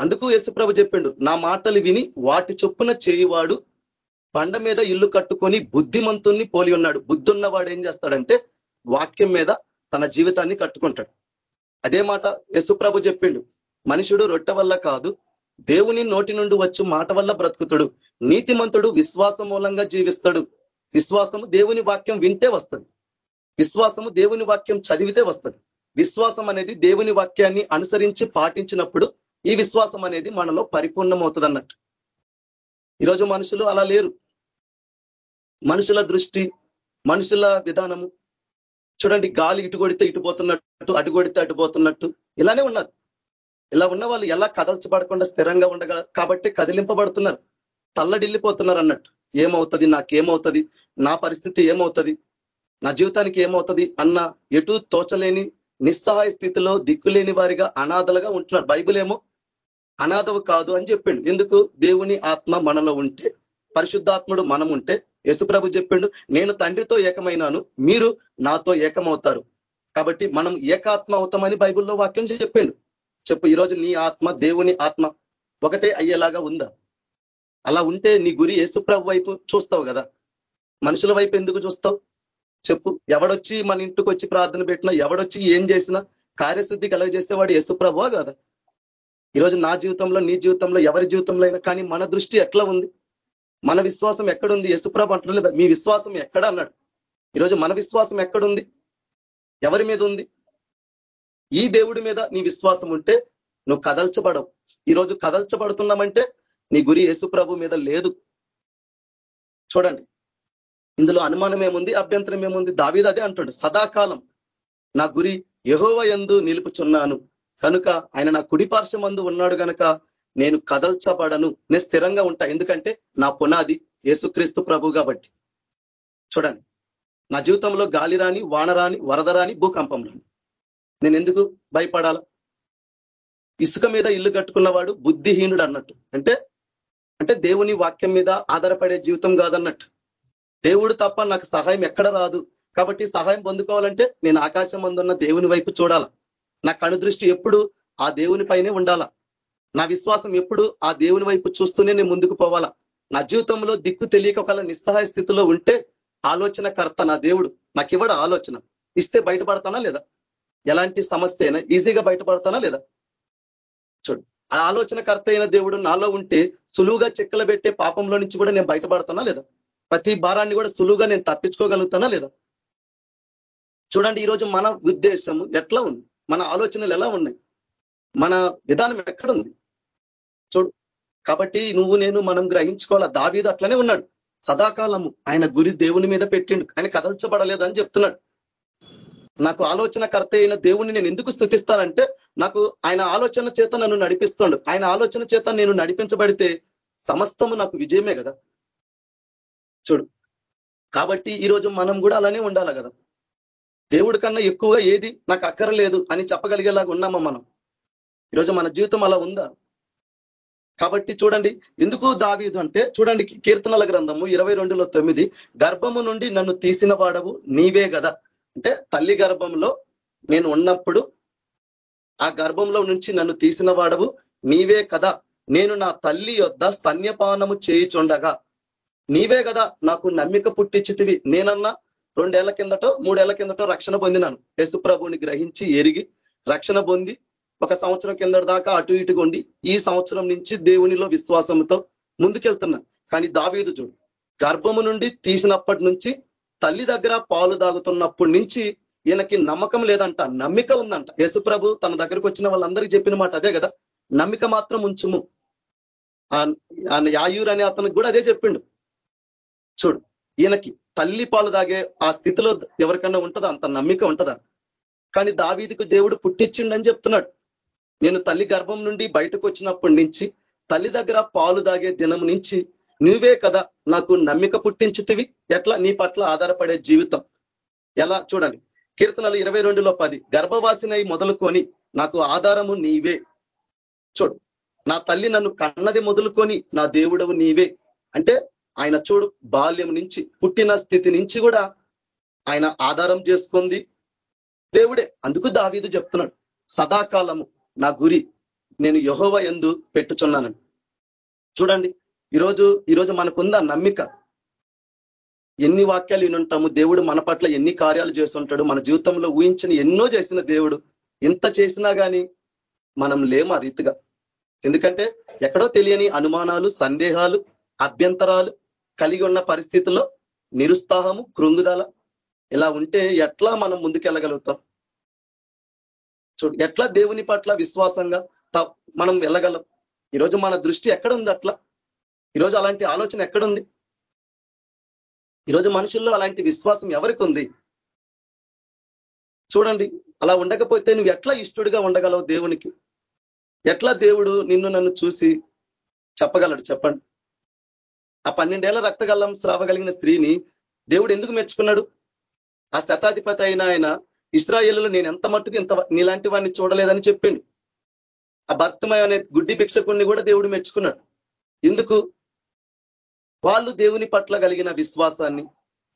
అందుకు యేసుప్రభు చెప్పిండు నా మాటలు విని వాటి చొప్పున చేయివాడు బండ మీద ఇల్లు కట్టుకొని బుద్ధిమంతుణ్ణి పోలి ఉన్నాడు. బుద్ధి ఉన్నవాడు ఏం చేస్తాడంటే వాక్యం మీద తన జీవితాన్ని కట్టుకుంటాడు. అదే మాట యశుప్రభు చెప్పిండు మనుషుడు రొట్టె వల్ల కాదు దేవుని నోటి నుండి వచ్చు మాట వల్ల బ్రతుకుతాడు నీతిమంతుడు విశ్వాసం మూలంగా జీవిస్తాడు. విశ్వాసము దేవుని వాక్యం వింటే వస్తుంది. విశ్వాసము దేవుని వాక్యం చదివితే వస్తుంది. విశ్వాసం అనేది దేవుని వాక్యాన్ని అనుసరించి పాటించినప్పుడు ఈ విశ్వాసం అనేది మనలో పరిపూర్ణమవుతుంది అన్నట్టు ఈరోజు మనుషులు అలా లేరు. మనుషుల దృష్టి మనుషుల విధానము చూడండి గాలి ఇటు కొడితే ఇటు పోతున్నట్టు అటు కొడితే అటు పోతున్నట్టు ఇలానే ఉన్నారు ఇలా ఉన్న వాళ్ళు ఎలా కదల్చబడకుండా స్థిరంగా ఉండగా కాబట్టి కదిలింపబడుతున్నారు. తల్లడిల్లిపోతున్నారు అన్నట్టు. ఏమవుతుంది? నాకేమవుతుంది? నా పరిస్థితి ఏమవుతుంది? నా జీవితానికి ఏమవుతుంది? అన్న ఎటు తోచలేని నిస్సహాయ స్థితిలో దిక్కులేని వారిగా అనాథలుగా ఉంటున్నారు. బైబుల్ ఏమో అనాథవు కాదు అని చెప్పిండు. ఎందుకు? దేవుని ఆత్మ మనలో ఉంటే పరిశుద్ధాత్ముడు మనం ఉంటే యశుప్రభు చెప్పిండు నేను తండ్రితో ఏకమైనాను మీరు నాతో ఏకమవుతారు. కాబట్టి మనం ఏకాత్మ అవుతామని బైబుల్లో వాక్యం చెప్పిండు. చెప్పు ఈరోజు నీ ఆత్మ దేవుని ఆత్మ ఒకటే అయ్యేలాగా ఉందా? అలా ఉంటే నీ గురి యేసుప్రభు వైపు చూస్తావు కదా. మనుషుల వైపు ఎందుకు చూస్తావు? చెప్పు. ఎవడొచ్చి మన ఇంటికి వచ్చి ప్రార్థన పెట్టినా ఎవడొచ్చి ఏం చేసినా కార్యశుద్ధి కలగజేస్తే వాడు యేసుప్రభువా కదా. ఈరోజు నా జీవితంలో నీ జీవితంలో ఎవరి జీవితంలో అయినా కానీ మన దృష్టి ఎట్లా ఉంది? మన విశ్వాసం ఎక్కడుంది? యేసుప్రభు అంటలేదా మీ విశ్వాసం ఎక్కడ అన్నాడు. ఈరోజు మన విశ్వాసం ఎక్కడుంది? ఎవరి మీద ఉంది? ఈ దేవుడి మీద నీ విశ్వాసం ఉంటే నువ్వు కదల్చబడవు. ఈరోజు కదల్చబడుతున్నామంటే నీ గురి యేసుప్రభు మీద లేదు. చూడండి. ఇందులో అనుమానం ఏముంది? అభ్యంతరం ఏముంది? దావీది అదే అంటాడు సదాకాలం నా గురి యహోవ ఎందు నిలుపుచున్నాను. కనుక ఆయన నా కుడిపార్శ్వమందు ఉన్నాడు కనుక నేను కదల్చబడను. నేను స్థిరంగా ఉంటా. ఎందుకంటే నా పునాది యేసుక్రీస్తు ప్రభు కాబట్టి. చూడండి. నా జీవితంలో గాలి రాని వాన రాని వరద రాని భూకంపం రాని నేను ఎందుకు భయపడాల? ఇసుక మీద ఇల్లు కట్టుకున్నవాడు బుద్ధిహీనుడు అన్నట్టు. అంటే అంటే దేవుని వాక్యం మీద ఆధారపడే జీవితం కాదన్నట్టు. దేవుడు తప్ప నాకు సహాయం ఎక్కడ రాదు. కాబట్టి సహాయం పొందుకోవాలంటే నేను ఆకాశం అందున్న దేవుని వైపు చూడాల. నా కనుదృష్టి ఎప్పుడు ఆ దేవుని పైనే ఉండాలా. నా విశ్వాసం ఎప్పుడు ఆ దేవుని వైపు చూస్తూనే నేను ముందుకు పోవాలా. నా జీవితంలో దిక్కు తెలియక ఒకవేళ నిస్సహాయ స్థితిలో ఉంటే ఆలోచన కర్త నా దేవుడు. నాకు ఇవ్వడు ఆలోచన. ఇస్తే బయటపడతానా లేదా? ఎలాంటి సమస్య అయినా ఈజీగా బయటపడతానా లేదా? చూడు. ఆ ఆలోచన కర్త అయిన దేవుడు నాలో ఉంటే సులువుగా చెక్కలు పెట్టే పాపంలో నుంచి కూడా నేను బయటపడుతున్నా లేదా? ప్రతి భారాన్ని కూడా సులువుగా నేను తప్పించుకోగలుగుతానా లేదా? చూడండి ఈరోజు మన ఉద్దేశం ఎట్లా ఉంది? మన ఆలోచనలు ఎలా ఉన్నాయి? మన విధానం ఎక్కడుంది? చూడు కాబట్టి నువ్వు నేను మనం గ్రహించుకోవాలా? దావీదు అట్లనే ఉన్నాడు. సదాకాలము ఆయన గురి దేవుని మీద పెట్టిండు ఆయన కదల్చబడలేదని చెప్తున్నాడు. నాకు ఆలోచన కర్త అయిన దేవుణ్ణి నేను ఎందుకు స్థుతిస్తానంటే నాకు ఆయన ఆలోచన చేత నన్ను నడిపిస్తాడు. ఆయన ఆలోచన చేత నేను నడిపించబడితే సమస్తము నాకు విజయమే కదా. చూడు. కాబట్టి ఈరోజు మనం కూడా అలానే ఉండాలి కదా. దేవుడి కన్నా ఎక్కువగా ఏది నాకు అక్కరలేదు అని చెప్పగలిగేలాగా ఉన్నామా మనం? ఈరోజు మన జీవితం అలా ఉందా? కాబట్టి చూడండి ఎందుకు దావీదు అంటే చూడండి కీర్తనల గ్రంథము ఇరవై రెండులో తొమ్మిది గర్భము నుండి నన్ను తీసిన వాడవు నీవే కదా. అంటే తల్లి గర్భంలో నేను ఉన్నప్పుడు ఆ గర్భంలో నుంచి నన్ను తీసిన వాడవు. నీవే కదా నేను నా తల్లి యొద్ద స్తన్యపానము చేయుచుండగా. నీవే కదా నాకు నమ్మిక పుట్టించితివి. నేనన్నా రెండేళ్ళ కిందటో మూడేళ్ళ కిందటో రక్షణ పొందినాను. ప్రభుని గ్రహించి ఎరిగి రక్షణ పొంది ఒక సంవత్సరం కింద దాకా అటు ఇటుగా ఉండి ఈ సంవత్సరం నుంచి దేవునిలో విశ్వాసంతో ముందుకెళ్తున్నా. కానీ దావీదు చూడు గర్భము నుండి తీసినప్పటి నుంచి తల్లి దగ్గర పాలు దాగుతున్నప్పటి నుంచి ఈయనకి నమ్మకం లేదంట నమ్మిక ఉందంట. యేసుప్రభు తన దగ్గరకు వచ్చిన వాళ్ళందరికీ చెప్పిన మాట అదే కదా నమ్మిక మాత్రం ఉంచుము. యాయూర్ అనే అతనికి కూడా అదే చెప్పిండు. చూడు ఈయనకి తల్లి పాలు దాగే ఆ స్థితిలో ఎవరికన్నా ఉంటుందా? అంత నమ్మిక ఉంటుందా? కానీ దావీదికి దేవుడు పుట్టించిండని చెప్తున్నాడు. నేను తల్లి గర్భం నుండి బయటకు వచ్చినప్పటి నుంచి తల్లి దగ్గర పాలు దాగే దినం నుంచి నువ్వే కదా నాకు నమ్మిక పుట్టించితివి? ఎట్లా? నీ పట్ల ఆధారపడే జీవితం. ఎలా? చూడండి. కీర్తనలు ఇరవై రెండులో పది. గర్భవాసినై మొదలుకొని నాకు ఆధారము నీవే. చూడు. నా తల్లి నన్ను కన్నది మొదలుకొని నా దేవుడవు నీవే. అంటే ఆయన చూడు బాల్యం నుంచి పుట్టిన స్థితి నుంచి కూడా ఆయన ఆధారం చేసుకుంది. దేవుడే. అందుకు దావీదు చెప్తున్నాడు. సదాకాలము నా గురి. నేను యహోవ ఎందు పెట్టుచున్నాను చూడండి. ఈరోజు ఈరోజు మనకుందా నమ్మిక. ఎన్ని వాక్యాలు వినుంటాము దేవుడు మన పట్ల ఎన్ని కార్యాలు చేస్తుంటాడు మన జీవితంలో ఊహించిన ఎన్నో చేసిన దేవుడు. ఎంత చేసినా కానీ మనం లేము ఆ రీతిగా. ఎందుకంటే ఎక్కడో తెలియని అనుమానాలు సందేహాలు అభ్యంతరాలు కలిగి ఉన్న పరిస్థితుల్లో నిరుత్సాహము కృంగుదల ఇలా ఉంటే ఎట్లా మనం ముందుకెళ్ళగలుగుతాం? చూడు ఎట్లా దేవుని పట్ల విశ్వాసంగా మనం వెళ్ళగలం? ఈరోజు మన దృష్టి ఎక్కడ ఉంది అట్లా ఈరోజు అలాంటి ఆలోచన ఎక్కడుంది? ఈరోజు మనుషుల్లో అలాంటి విశ్వాసం ఎవరికి ఉంది చూడండి అలా ఉండకపోతే నువ్వు ఎట్లా ఇష్టడుగా ఉండగలవు దేవునికి? ఎట్లా దేవుడు నిన్ను నన్ను చూసి చెప్పగలడు చెప్పండి? ఆ పన్నెండేళ్ళ రక్తగల్లం స్రావగలిగిన స్త్రీని దేవుడు ఎందుకు మెచ్చుకున్నాడు? ఆ శతాధిపతి అయిన ఆయన ఇస్రాయేల్లో నేను ఎంత మట్టుకు ఇంత నీలాంటి వాడిని చూడలేదని చెప్పిండు. ఆ భర్తమయ అనే గుడ్డి భిక్షకుణ్ణి కూడా దేవుడు మెచ్చుకున్నాడు. ఎందుకు? వాళ్ళు దేవుని పట్ల కలిగిన విశ్వాసాన్ని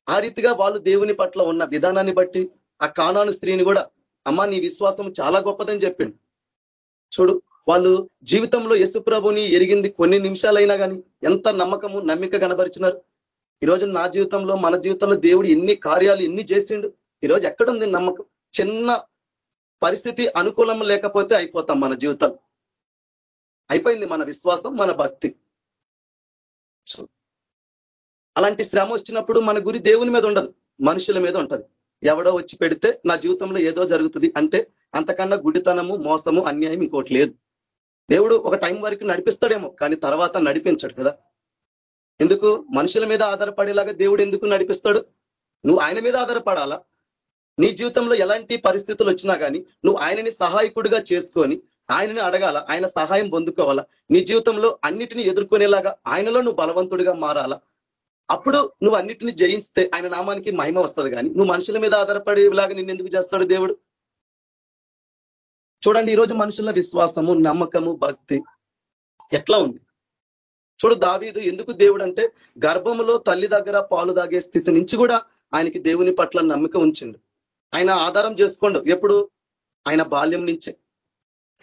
ఆ రీతిగా వాళ్ళు దేవుని పట్ల ఉన్న విధానాన్ని బట్టి ఆ కానాను స్త్రీని కూడా అమ్మ నీ విశ్వాసం చాలా గొప్పదని చెప్పిండు. చూడు వాళ్ళు జీవితంలో యశుప్రభుని ఎరిగింది కొన్ని నిమిషాలైనా కానీ ఎంత నమ్మకము నమ్మిక కనబరిచినారు. ఈరోజు నా జీవితంలో మన జీవితంలో దేవుడు ఎన్ని కార్యాలు ఎన్ని చేసిండు ఈరోజు ఎక్కడుంది నమ్మకం? చిన్న పరిస్థితి అనుకూలం లేకపోతే అయిపోతాం మన జీవితం అయిపోయింది మన విశ్వాసం మన భక్తి. అలాంటి శ్రమ వచ్చినప్పుడు మన గురి దేవుని మీద ఉండదు మనుషుల మీద ఉంటది. ఎవడో వచ్చి పెడితే నా జీవితంలో ఏదో జరుగుతుంది అంటే అంతకన్నా గుడితనము మోసము అన్యాయం ఇంకోటి లేదు. దేవుడు ఒక టైం వరకు నడిపిస్తాడేమో కానీ తర్వాత నడిపించడు కదా. ఎందుకు? మనుషుల మీద ఆధారపడేలాగా దేవుడు ఎందుకు నడిపిస్తాడు? నువ్వు ఆయన మీద ఆధారపడాలా? నీ జీవితంలో ఎలాంటి పరిస్థితులు వచ్చినా కానీ నువ్వు ఆయనని సహాయకుడిగా చేసుకొని ఆయనని అడగాల ఆయన సహాయం పొందుకోవాలా? నీ జీవితంలో అన్నిటిని ఎదుర్కొనేలాగా ఆయనలో నువ్వు బలవంతుడిగా మారాలా? అప్పుడు నువ్వు అన్నిటిని జయిస్తే ఆయన నామానికి మహిమ వస్తుంది కానీ నువ్వు మనుషుల మీద ఆధారపడేలాగా నిన్ను ఎందుకు చేస్తాడు దేవుడు? చూడండి ఈరోజు మనుషుల విశ్వాసము నమ్మకము భక్తి ఎట్లా ఉంది? చూడు దావీదు ఎందుకు దేవుడు అంటే గర్భములో తల్లి దగ్గర పాలు దాగే స్థితి నుంచి కూడా ఆయనకి దేవుని పట్ల నమ్మిక ఉంచిండు. ఆయన ఆధారం చేసుకోండు. ఎప్పుడు? ఆయన బాల్యం నుంచే.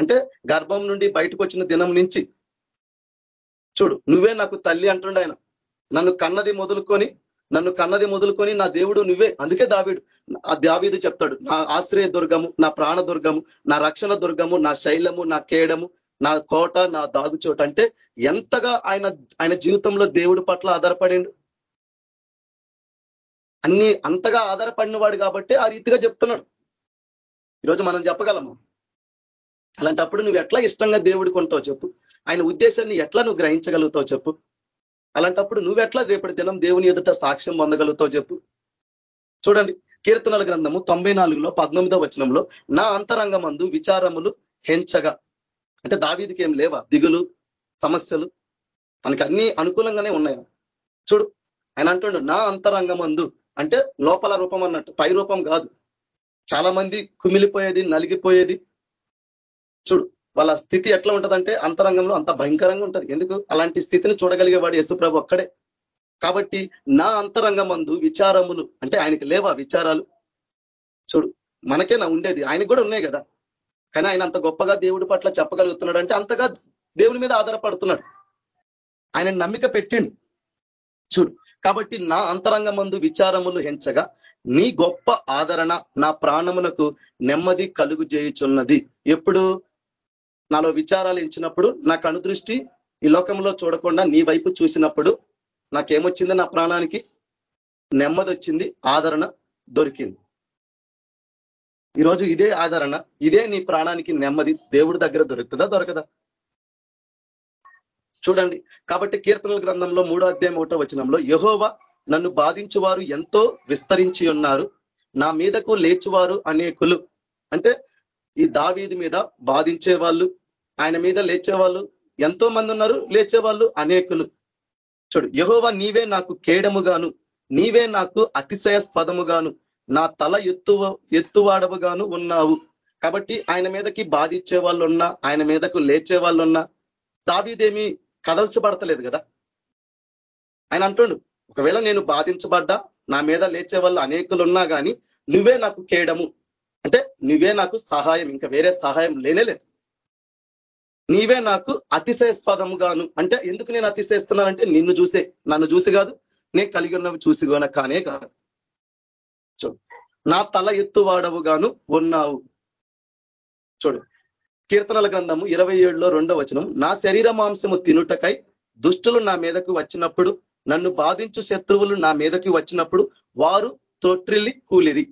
అంటే గర్భం నుండి బయటకు వచ్చిన దినం నుంచి. చూడు నువ్వే నాకు తల్లి అంటుండ ఆయన. నన్ను కన్నది మొదలుకొని నన్ను కన్నది మొదలుకొని నా దేవుడు నువ్వే. అందుకే దావీడు ఆ దావీదు చెప్తాడు నా ఆశ్రయ దుర్గము నా ప్రాణ దుర్గము నా రక్షణ దుర్గము నా శైలము నా కేడము నా కోట నా దాగుచోట. అంటే ఎంతగా ఆయన ఆయన జీవితంలో దేవుడి పట్ల ఆధారపడిండు? అన్ని అంతగా ఆధారపడిన వాడు కాబట్టి ఆ రీతిగా చెప్తున్నాడు. ఈరోజు మనం చెప్పగలము? అలాంటప్పుడు నువ్వు ఎట్లా ఇష్టంగా దేవుడికి ఉంటావు చెప్పు. ఆయన ఉద్దేశాన్ని ఎట్లా నువ్వు గ్రహించగలుగుతావు చెప్పు. అలాంటప్పుడు నువ్వెట్లా రేపటి దినం దేవుని ఎదుట సాక్ష్యం పొందగలుగుతావు చెప్పు? చూడండి కీర్తనల గ్రంథము తొంభై నాలుగులో పద్నొమ్మిదో వచనంలో నా అంతరంగమందు విచారములు హెంచగా. అంటే దావీదికి ఏం లేవా? దిగులు సమస్యలు మనకి అన్ని అనుకూలంగానే ఉన్నాయి? చూడు ఆయన అంటుండు నా అంతరంగమందు అంటే లోపల రూపం అన్నట్టు పై రూపం కాదు. చాలా మంది కుమిలిపోయేది నలిగిపోయేది. చూడు వాళ్ళ స్థితి ఎట్లా ఉంటుందంటే అంతరంగంలో అంత భయంకరంగా ఉంటుంది. ఎందుకు? అలాంటి స్థితిని చూడగలిగేవాడు ప్రభు ఒక్కడే. కాబట్టి నా అంతరంగమందు విచారములు అంటే ఆయనకి లేవా విచారాలు? చూడు మనకే నా ఉండేది? ఆయనకు కూడా ఉన్నాయి కదా. కానీ ఆయన అంత గొప్పగా దేవుడి పట్ల చెప్పగలుగుతున్నాడు అంటే అంతగా దేవుని మీద ఆధారపడుతున్నాడు. ఆయన నమ్మిక పెట్టిండు. చూడు కాబట్టి నా అంతరంగమందు విచారములు హెంచగా నీ గొప్ప ఆదరణ నా ప్రాణమునకు నెమ్మది కలుగు చేయుచున్నది. ఎప్పుడు? నాలో విచారాలు ఇచ్చినప్పుడు నా కనుదృష్టి ఈ లోకంలో చూడకుండా నీ వైపు చూసినప్పుడు నాకేమొచ్చింది నా ప్రాణానికి? నెమ్మది వచ్చింది ఆదరణ దొరికింది. ఈరోజు ఇదే ఆదరణ ఇదే నీ ప్రాణానికి నెమ్మది దేవుడి దగ్గర దొరుకుతుందా? దొరకదా? చూడండి కాబట్టి కీర్తనల గ్రంథంలో మూడో అధ్యాయం ఒకటో వచనంలో యహోవ నన్ను బాధించువారు ఎంతో విస్తరించి ఉన్నారు నా మీదకు లేచువారు అనేకులు. అంటే ఈ దావీది మీద బాధించే వాళ్ళు ఆయన మీద లేచేవాళ్ళు ఎంతో మంది ఉన్నారు లేచేవాళ్ళు అనేకులు. చూడు యహోవా నీవే నాకు కేడముగాను నీవే నాకు అతిశయస్పదముగాను నా తల ఎత్తువ ఎత్తువాడవుగాను ఉన్నావు. కాబట్టి ఆయన మీదకి బాధించే వాళ్ళు ఉన్నా ఆయన మీదకు లేచే వాళ్ళు ఉన్నా దావీదేమి కదల్చబడతలేదు కదా. ఆయన అంటుండు ఒకవేళ నేను బాధించబడ్డా నా మీద లేచే వాళ్ళు అనేకులు ఉన్నా కానీ నువ్వే నాకు కేడము. అంటే నువ్వే నాకు సహాయం ఇంకా వేరే సహాయం లేనేలేదు నీవే నాకు అతిశయస్పదముగాను అంటే ఎందుకు నేను అతిశయిస్తున్నానంటే నిన్ను చూసే నన్ను చూసి కాదు నేను కలిగి ఉన్నవి చూసి కానే కాదు. చూడు నా తల ఎత్తువాడవుగాను ఉన్నావు. చూడు కీర్తనల గ్రంథము ఇరవై ఏడులో రెండో వచనం నా శరీర మాంసము తినుటకై దుష్టులు నా మీదకు వచ్చినప్పుడు నన్ను బాధించు శత్రువులు నా మీదకి వచ్చినప్పుడు వారు తొట్రిల్లి కూలిరి.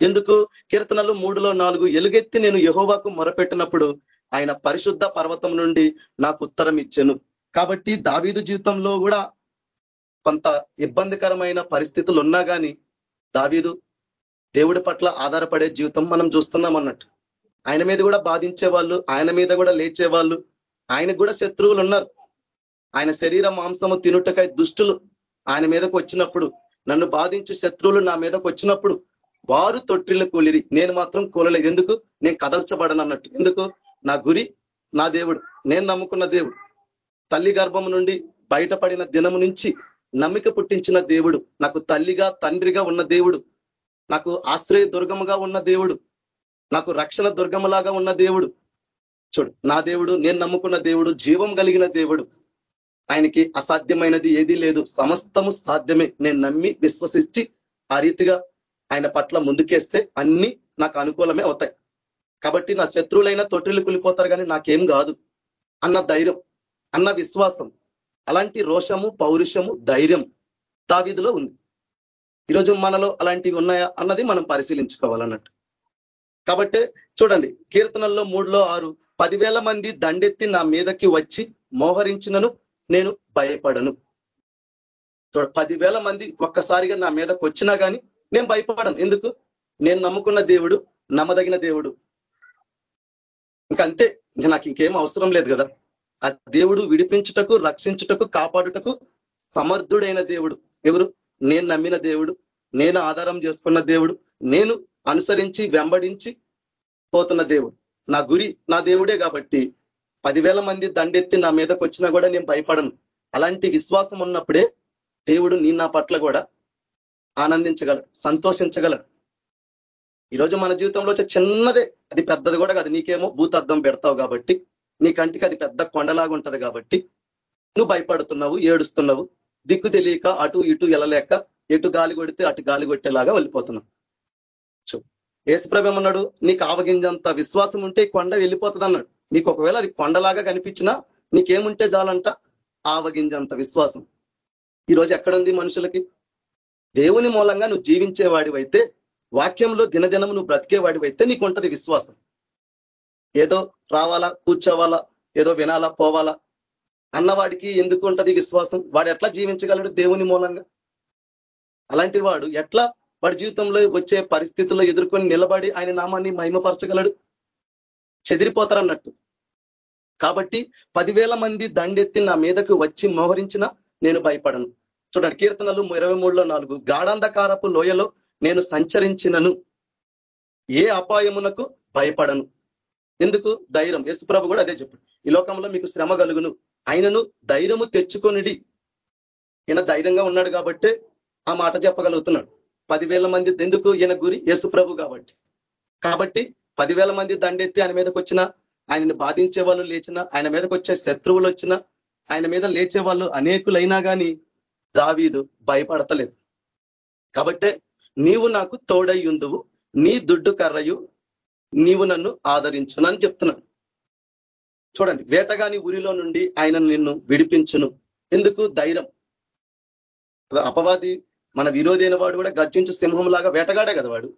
ఎందుకు? కీర్తనలు మూడులో నాలుగు ఎలుగెత్తి నేను యహోవాకు మొరపెట్టినప్పుడు ఆయన పరిశుద్ధ పర్వతం నుండి నాకు ఉత్తరం ఇచ్చాను. కాబట్టి దావీదు జీవితంలో కూడా కొంత ఇబ్బందికరమైన పరిస్థితులు ఉన్నా కానీ దావీదు దేవుడి పట్ల ఆధారపడే జీవితం మనం చూస్తున్నాం అన్నట్టు. ఆయన మీద కూడా బాధించే వాళ్ళు ఆయన మీద కూడా లేచే వాళ్ళు ఆయనకు కూడా శత్రువులు ఉన్నారు. ఆయన శరీర మాంసము తినుటకై దుష్టులు ఆయన మీదకు వచ్చినప్పుడు నన్ను బాధించు శత్రువులు నా మీదకు వచ్చినప్పుడు వారు తొట్టిల్లు కూలిరి. నేను మాత్రం కూలలేదు. ఎందుకు? నేను కదల్చబడను అన్నట్టు. ఎందుకు? నా గురి నా దేవుడు. నేను నమ్ముకున్న దేవుడు. తల్లి గర్భం నుండి బయటపడిన దినము నుంచి నమ్మిక పుట్టించిన దేవుడు. నాకు తల్లిగా తండ్రిగా ఉన్న దేవుడు. నాకు ఆశ్రయ దుర్గముగా ఉన్న దేవుడు. నాకు రక్షణ దుర్గములాగా ఉన్న దేవుడు. చూడు నా దేవుడు నేను నమ్ముకున్న దేవుడు జీవం కలిగిన దేవుడు. ఆయనకి అసాధ్యమైనది ఏదీ లేదు. సమస్తము సాధ్యమే. నేను నమ్మి విశ్వసించి ఆ రీతిగా ఆయన పట్ల ముందుకేస్తే అన్ని నాకు అనుకూలమే అవుతాయి. కాబట్టి నా శత్రువులైన తొట్టిలు కులిపోతారు కానీ నాకేం కాదు. అన్న ధైర్యం అన్న విశ్వాసం అలాంటి రోషము పౌరుషము ధైర్యం తావిధిలో ఉంది. ఈరోజు మనలో అలాంటివి ఉన్నాయా అన్నది మనం పరిశీలించుకోవాలన్నట్టు. కాబట్టి చూడండి కీర్తనల్లో మూడులో ఆరు పదివేల మంది దండెత్తి నా మీదకి వచ్చి మోహరించినను నేను భయపడను. చూడ పదివేల మంది ఒక్కసారిగా నా మీదకి వచ్చినా కానీ నేను భయపడను. ఎందుకు? నేను నమ్ముకున్న దేవుడు నమ్మదగిన దేవుడు. ఇంకంతే ఇంకా నాకు ఇంకేం అవసరం లేదు కదా. ఆ దేవుడు విడిపించుటకు రక్షించుటకు కాపాడుటకు సమర్థుడైన దేవుడు. ఎవరు? నేను నమ్మిన దేవుడు నేను ఆధారం చేసుకున్న దేవుడు నేను అనుసరించి వెంబడించి పోతున్న దేవుడు. నా గురి నా దేవుడే కాబట్టి పదివేల మంది దండెత్తి నా మీదకి వచ్చినా కూడా నేను భయపడను. అలాంటి విశ్వాసం ఉన్నప్పుడే దేవుడు నీ నా పట్ల కూడా ఆనందించగలడు సంతోషించగలడు. ఈరోజు మన జీవితంలో వచ్చే చిన్నదే అది పెద్దది కూడా కాదు. నీకేమో భూతద్దం పెడతావు కాబట్టి నీ కంటికి అది పెద్ద కొండలాగా ఉంటది కాబట్టి నువ్వు భయపడుతున్నావు ఏడుస్తున్నావు దిక్కు తెలియక అటు ఇటు ఎలలేక ఎటు గాలి కొడితే అటు గాలి కొట్టేలాగా వెళ్ళిపోతున్నావు. ఏసుప్రభ ఏమన్నాడు? నీకు ఆవగింజంత విశ్వాసం ఉంటే కొండ వెళ్ళిపోతుంది అన్నాడు నీకు ఒకవేళ అది కొండలాగా కనిపించినా నీకేముంటే చాలంట ఆవగింజంత విశ్వాసం. ఈరోజు ఎక్కడుంది మనుషులకి? దేవుని మూలంగా నువ్వు జీవించేవాడివైతే వాక్యంలో దినదినం నువ్వు బ్రతికేవాడివైతే నీకు ఉంటది విశ్వాసం. ఏదో రావాలా కూర్చోవాలా ఏదో వినాలా పోవాలా అన్నవాడికి ఎందుకు ఉంటది విశ్వాసం? వాడు ఎట్లా జీవించగలడు దేవుని మూలంగా? అలాంటి వాడు ఎట్లా వాడి జీవితంలో వచ్చే పరిస్థితుల్లో ఎదుర్కొని నిలబడి ఆయన నామాన్ని మహిమపరచగలడు? చెదిరిపోతారన్నట్టు. కాబట్టి పదివేల మంది దండెత్తి నా మీదకు వచ్చి మోహరించిన నేను భయపడను. చూడండి కీర్తనలు ఇరవై మూడులో నాలుగు. గాఢాంధకారపు లోయలో నేను సంచరించినను. ఏ అపాయమునకు భయపడను. ఎందుకు? ధైర్యం. యేసుప్రభు కూడా అదే చెప్పు ఈ లోకంలో మీకు శ్రమ కలుగును. ఆయనను ధైర్యము తెచ్చుకొనిడి. ఈయన ధైర్యంగా ఉన్నాడు కాబట్టే ఆ మాట చెప్పగలుగుతున్నాడు. పదివేల మంది ఎందుకు ఈయన గురి? యేసుప్రభు కాబట్టి. కాబట్టి పదివేల మంది దండెత్తి ఆయన మీదకి వచ్చిన ఆయనని బాధించే వాళ్ళు లేచిన ఆయన మీదకి వచ్చే శత్రువులు వచ్చిన ఆయన మీద లేచే వాళ్ళు అనేకులైనా కానీ దావీదు భయపడతలేదు. కాబట్టే నీవు నాకు తోడయ్యుందువు నీ దుడ్డు కర్రయు నీవు నన్ను ఆదరించునని చెప్తున్నాను చూడండి వేటగాని ఊరిలో నుండి ఆయన నిన్ను విడిపించును. ఎందుకు? ధైర్యం. అపవాది మన విరోధైన వాడు కూడా గర్జించు సింహంలాగా వేటగాడే కదా వాడు.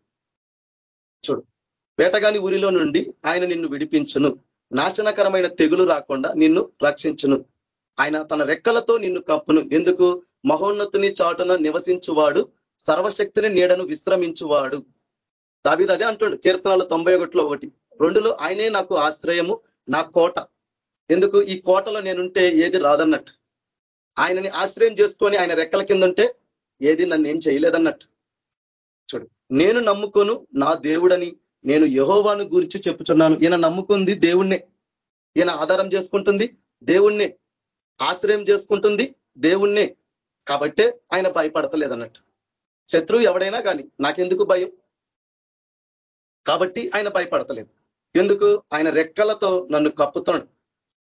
చూడు వేటగాని ఊరిలో నుండి ఆయన నిన్ను విడిపించును. నాశనకరమైన తెగులు రాకుండా నిన్ను రక్షించును. ఆయన తన రెక్కలతో నిన్ను కప్పును. ఎందుకు? మహోన్నతుని చాటున నివసించువాడు సర్వశక్తిని నీడను విశ్రమించువాడు. దావిది అదే అంటుండు కీర్తనాలు తొంభై ఒకటిలో ఒకటి. రెండులో ఆయనే నాకు ఆశ్రయము నా కోట. ఎందుకు? ఈ కోటలో నేనుంటే ఏది రాదన్నట్టు. ఆయనని ఆశ్రయం చేసుకొని ఆయన రెక్కల కింద ఉంటే ఏది నన్ను ఏం చేయలేదన్నట్టు. చూడు నేను నమ్ముకోను నా దేవుడని నేను యహోవాను గురించి చెప్పుచున్నాను. ఈయన నమ్ముకుంది దేవుణ్ణే. ఈయన ఆధారం చేసుకుంటుంది దేవుణ్ణే. ఆశ్రయం చేసుకుంటుంది దేవుణ్ణే. కాబట్టే ఆయన భయపడతలేదన్నట్టు. శత్రువు ఎవడైనా కానీ నాకెందుకు భయం? కాబట్టి ఆయన భయపడతలేదు. ఎందుకు? ఆయన రెక్కలతో నన్ను కప్పుతాడు.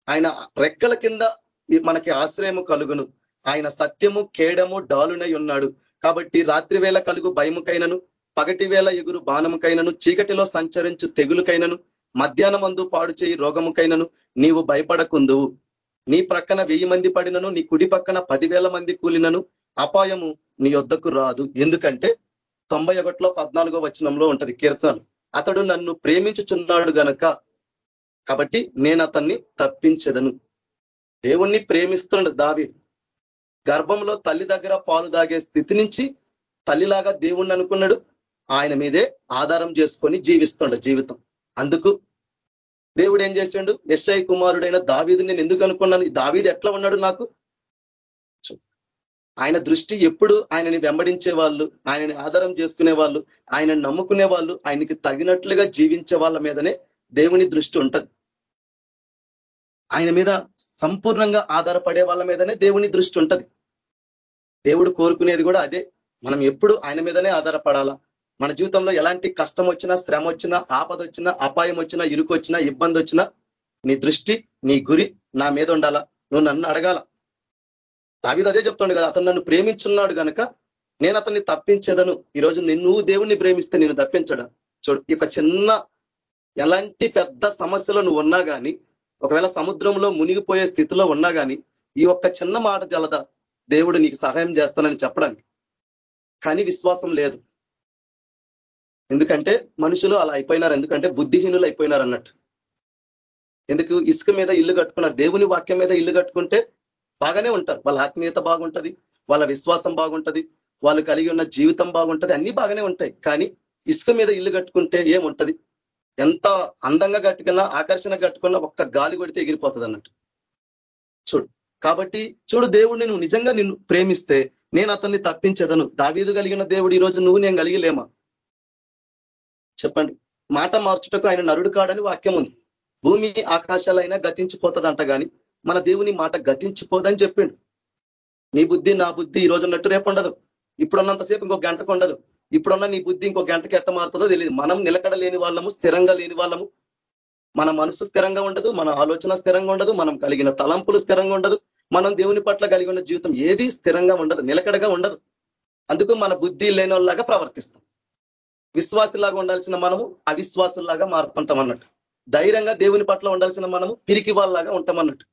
ఆయన రెక్కల కింద మనకి ఆశ్రయము కలుగును. ఆయన సత్యము కేడము డాలునై ఉన్నాడు. కాబట్టి రాత్రి వేళ కలుగు భయముకైనను పగటి వేళ ఎగురు బాణముకైనను చీకటిలో సంచరించు తెగులుకైనను మధ్యాహ్నం అందు పాడు చేయి రోగముకైనను నీవు భయపడకుందువు. నీ ప్రక్కన వెయ్యి మంది పడినను నీ కుడి పక్కన పదివేల మంది కూలినను అపాయము నీ వద్దకు రాదు. ఎందుకంటే తొంభై ఒకటిలో పద్నాలుగో వచనంలో ఉంటది కీర్తనలు. అతడు నన్ను ప్రేమించుచున్నాడు గనక కాబట్టి నేను అతన్ని తప్పించదను. దేవుణ్ణి ప్రేమిస్తున్నాడు దావి గర్భంలో తల్లి దగ్గర పాలు దాగే స్థితి నుంచి తల్లిలాగా దేవుణ్ణి అనుకున్నాడు. ఆయన మీదే ఆధారం చేసుకొని జీవిస్తుండ జీవితం. అందుకు దేవుడు ఏం చేసిండు? ఎస్ఐ కుమారుడైన దావీదు నేను ఎందుకు అనుకున్నాను? దావీది ఎట్లా ఉన్నాడు నాకు? ఆయన దృష్టి ఎప్పుడు ఆయనని వెంబడించే వాళ్ళు ఆయనని ఆధారం చేసుకునే వాళ్ళు ఆయనని నమ్ముకునే వాళ్ళు ఆయనకి తగినట్లుగా జీవించే వాళ్ళ మీదనే దేవుని దృష్టి ఉంటది. ఆయన మీద సంపూర్ణంగా ఆధారపడే వాళ్ళ మీదనే దేవుని దృష్టి ఉంటది. దేవుడు కోరుకునేది కూడా అదే. మనం ఎప్పుడు ఆయన మీదనే ఆధారపడాలా? మన జీవితంలో ఎలాంటి కష్టం వచ్చినా శ్రమ వచ్చినా ఆపద వచ్చినా అపాయం వచ్చినా ఇరుకు వచ్చినా ఇబ్బంది వచ్చినా నీ దృష్టి నీ గురి నా మీద ఉండాలా? నువ్వు నన్ను అడగాల. దావిది అదే చెప్తుండే కదా అతను నన్ను ప్రేమించున్నాడు కనుక నేను అతన్ని తప్పించేదను. ఈరోజు నువ్వు దేవుణ్ణి ప్రేమిస్తే నేను తప్పించడం? చూడు ఈ చిన్న ఎలాంటి పెద్ద సమస్యలో నువ్వు ఉన్నా కానీ ఒకవేళ సముద్రంలో మునిగిపోయే స్థితిలో ఉన్నా కానీ ఈ ఒక్క చిన్న మాట జలద దేవుడు నీకు సహాయం చేస్తానని చెప్పడానికి. కానీ విశ్వాసం లేదు. ఎందుకంటే మనుషులు అలా అయిపోయినారు ఎందుకంటే బుద్ధిహీనులు అయిపోయినారు అన్నట్టు. ఎందుకు? ఇసుక మీద ఇల్లు కట్టుకున్న దేవుని వాక్యం మీద ఇల్లు కట్టుకుంటే బాగానే ఉంటారు. వాళ్ళ ఆత్మీయత బాగుంటది వాళ్ళ విశ్వాసం బాగుంటది వాళ్ళు కలిగి ఉన్న జీవితం బాగుంటది అన్ని బాగానే ఉంటాయి. కానీ ఇసుక మీద ఇల్లు కట్టుకుంటే ఏముంటది? ఎంత అందంగా కట్టుకున్నా ఆకర్షణ కట్టుకున్నా ఒక్క గాలి కొడితే ఎగిరిపోతుంది అన్నట్టు. చూడు. కాబట్టి చూడు దేవుడిని నువ్వు నిజంగా నిన్ను ప్రేమిస్తే నేను అతన్ని తప్పించదను. దావీదు కలిగిన దేవుడు ఈరోజు నువ్వు నేను కలిగిలేమా చెప్పండి. మాట మార్చుటకు ఆయన నరుడు కాడని వాక్యం ఉంది. భూమి ఆకాశాలైనా గతించిపోతుందంట కానీ మన దేవుని మాట గతించిపోదని చెప్పిండు. నీ బుద్ధి నా బుద్ధి ఈ రోజు ఉన్నట్టు రేపు ఉండదు. ఇప్పుడున్నంతసేపు ఇంకో గంటకు ఉండదు. ఇప్పుడున్న నీ బుద్ధి ఇంకో గంటకి ఎట్ట మారుతుందో తెలియదు మనం నిలకడ లేని వాళ్ళము స్థిరంగా లేని వాళ్ళము. మన మనసు స్థిరంగా ఉండదు మన ఆలోచన స్థిరంగా ఉండదు మనం కలిగిన తలంపులు స్థిరంగా ఉండదు. మనం దేవుని పట్ల కలిగి ఉన్న జీవితం ఏది స్థిరంగా ఉండదు నిలకడగా ఉండదు. అందుకు మన బుద్ధి లేని వాళ్ళలాగా ప్రవర్తిస్తాం. విశ్వాసులాగా ఉండాల్సిన మనము అవిశ్వాసులాగా మారుతుంటాం అన్నట్టు. ధైర్యంగా దేవుని పట్ల ఉండాల్సిన మనము పిరికి వాళ్ళలాగా ఉంటామన్నట్టు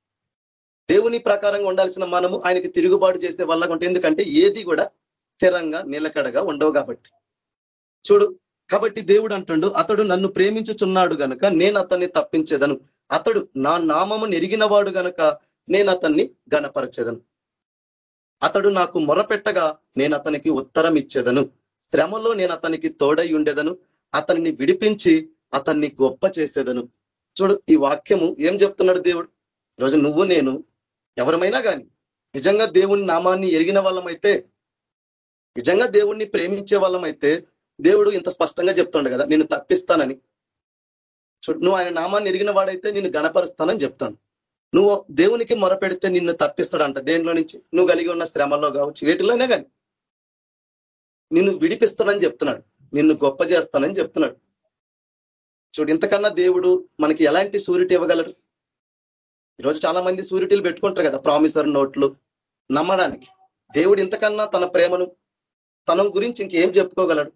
దేవుని ప్రకారంగా ఉండాల్సిన మనము ఆయనకి తిరుగుబాటు చేసే వాళ్ళగా ఉంటే. ఎందుకంటే ఏది కూడా స్థిరంగా నిలకడగా ఉండవు కాబట్టి. చూడు కాబట్టి దేవుడు అంటుండు అతడు నన్ను ప్రేమించుచున్నాడు గనుక నేను అతన్ని తప్పించేదను. అతడు నా నామము నెరిగినవాడు గనుక నేను అతన్ని గనపరచేదను అతడు నాకు మొరపెట్టగా నేను అతనికి ఉత్తరం ఇచ్చేదను శ్రమలో నేను అతనికి తోడై ఉండేదను. అతన్ని విడిపించి అతన్ని గొప్ప చేసేదను. చూడు ఈ వాక్యము ఏం చెప్తున్నాడు దేవుడు? ఈరోజు నువ్వు నేను ఎవరమైనా కానీ నిజంగా దేవుని నామాన్ని ఎరిగిన వాళ్ళమైతే నిజంగా దేవుణ్ణి ప్రేమించే వాళ్ళమైతే దేవుడు ఇంత స్పష్టంగా చెప్తుండే కదా నేను తప్పిస్తానని. చూడు నువ్వు ఆయన నామాన్ని ఎరిగిన వాడైతే నిన్ను గణపరుస్తానని చెప్తాను నువ్వు దేవునికి మొరపెడితే నిన్ను తప్పిస్తాడంట దేంట్లో నుంచి? నువ్వు కలిగి ఉన్న శ్రమల్లో కావచ్చు వేటిలోనే కానీ నిన్ను విడిపిస్తానని చెప్తున్నాడు. నిన్ను గొప్ప చేస్తానని చెప్తున్నాడు. చూడు ఇంతకన్నా దేవుడు మనకి ఎలాంటి సూరిటీ ఇవ్వగలడు? ఈరోజు చాలా మంది సూరిటీలు పెట్టుకుంటారు కదా ప్రామిసర్ నోట్లు. నమ్మడానికి. దేవుడు ఇంతకన్నా తన ప్రేమను తన గురించి ఇంకేం చెప్పుకోగలడు?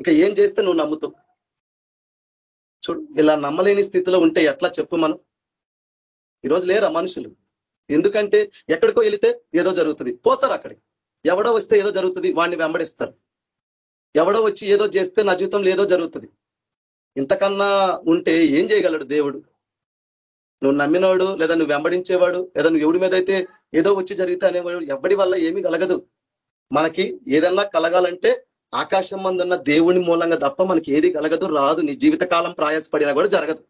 ఇంకా ఏం చేస్తే నువ్వు నమ్ముతావు? చూడు ఇలా నమ్మలేని స్థితిలో ఉంటే ఎట్లా చెప్పు మనం? ఈరోజు లేరా మనుషులు? ఎందుకంటే ఎక్కడికో వెళితే ఏదో జరుగుతుంది. పోతారు అక్కడికి. ఎవడో వస్తే ఏదో జరుగుతుంది వాడిని వెంబడిస్తారు. ఎవడో వచ్చి ఏదో చేస్తే నా జీవితంలో ఏదో జరుగుతుంది. ఇంతకన్నా ఉంటే ఏం చేయగలడు దేవుడు? నువ్వు నమ్మినవాడు లేదా నువ్వు వెంబడించేవాడు లేదా నువ్వు ఎవడి మీద అయితే ఏదో వచ్చి జరిగితే అనేవాడు ఎవడి వల్ల ఏమీ కలగదు. మనకి ఏదన్నా కలగాలంటే ఆకాశం మందున్న దేవుని మూలంగా తప్ప మనకి ఏది కలగదు రాదు నీ జీవితకాలం ప్రయాసపడినా కూడా జరగదు.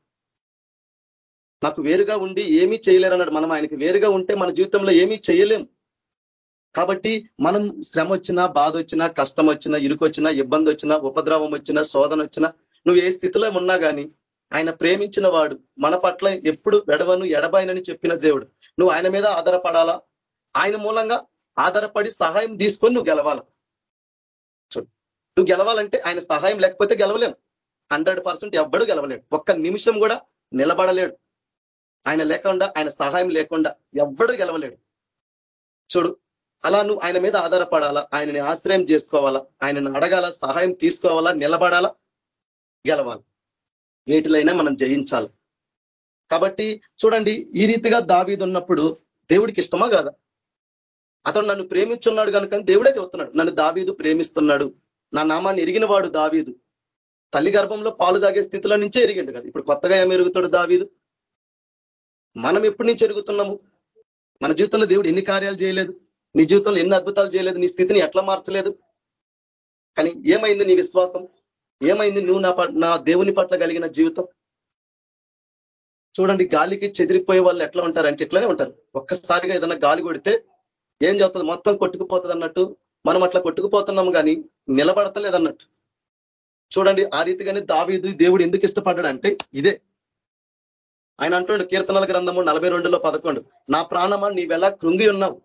నాకు వేరుగా ఉండి ఏమీ చేయలేరు అన్నాడు మనం. ఆయనకి వేరుగా ఉంటే మన జీవితంలో ఏమీ చేయలేం. కాబట్టి మనం శ్రమ వచ్చినా బాధ వచ్చినా కష్టం వచ్చినా ఇరుకు వచ్చినా ఇబ్బంది వచ్చినా ఉపద్రవం వచ్చినా శోధన వచ్చినా నువ్వు ఏ స్థితిలో ఉన్నా కానీ ఆయన ప్రేమించిన వాడు మన పట్ల ఎప్పుడు వెడవను ఎడబాయనని చెప్పిన దేవుడు. నువ్వు ఆయన మీద ఆధారపడాలా? ఆయన మూలంగా ఆధారపడి సహాయం తీసుకొని నువ్వు గెలవాల? నువ్వు గెలవాలంటే ఆయన సహాయం లేకపోతే గెలవలేం. హండ్రెడ్ పర్సెంట్ ఎవ్వడు గెలవలేడు. ఒక్క నిమిషం కూడా నిలబడలేడు. ఆయన లేకుండా ఆయన సహాయం లేకుండా ఎవ్వడు గెలవలేడు. చూడు అలా నువ్వు ఆయన మీద ఆధారపడాలా? ఆయనని ఆశ్రయం చేసుకోవాలా? ఆయనను అడగాల? సహాయం తీసుకోవాలా? నిలబడాలా? గెలవాలి. వేటిలైనా మనం జయించాలి. కాబట్టి చూడండి ఈ రీతిగా దావీదు ఉన్నప్పుడు దేవుడికి ఇష్టమా కాదా? అతడు నన్ను ప్రేమించున్నాడు కనుక దేవుడే చెబుతున్నాడు నన్ను దావీదు ప్రేమిస్తున్నాడు. నా నామాన్ని ఎరిగిన వాడు దావీదు. తల్లి గర్భంలో పాలు తాగే స్థితిలో నుంచే ఎరిగిండు కదా. ఇప్పుడు కొత్తగా ఏమి ఎరుగుతాడు దావీదు? మనం ఎప్పటి నుంచి ఎరుగుతున్నాము? మన జీవితంలో దేవుడు ఎన్ని కార్యాలు చేయలేదు? నీ జీవితంలో ఎన్ని అద్భుతాలు చేయలేదు నీ స్థితిని ఎట్లా మార్చలేదు? కానీ ఏమైంది నీ విశ్వాసం? ఏమైంది నువ్వు నా నా దేవుని పట్ల కలిగిన జీవితం? చూడండి గాలికి చెదిరిపోయే వాళ్ళు ఎట్లా ఉంటారంటే ఇట్లానే ఉంటారు. ఒక్కసారిగా ఏదైనా గాలి కొడితే ఏం చేస్తుంది? మొత్తం కొట్టుకుపోతుంది అన్నట్టు. మనం అట్లా కొట్టుకుపోతున్నాం కానీ నిలబడతలేదన్నట్టు చూడండి ఆ రీతిగానే దావీదు దేవుడు ఎందుకు ఇష్టపడ్డాడు అంటే ఇదే. ఆయన అంటుండు కీర్తనల గ్రంథము నలభై రెండులో పదకొండు. నా ప్రాణమా నీవెలా కృంగి ఉన్నావు?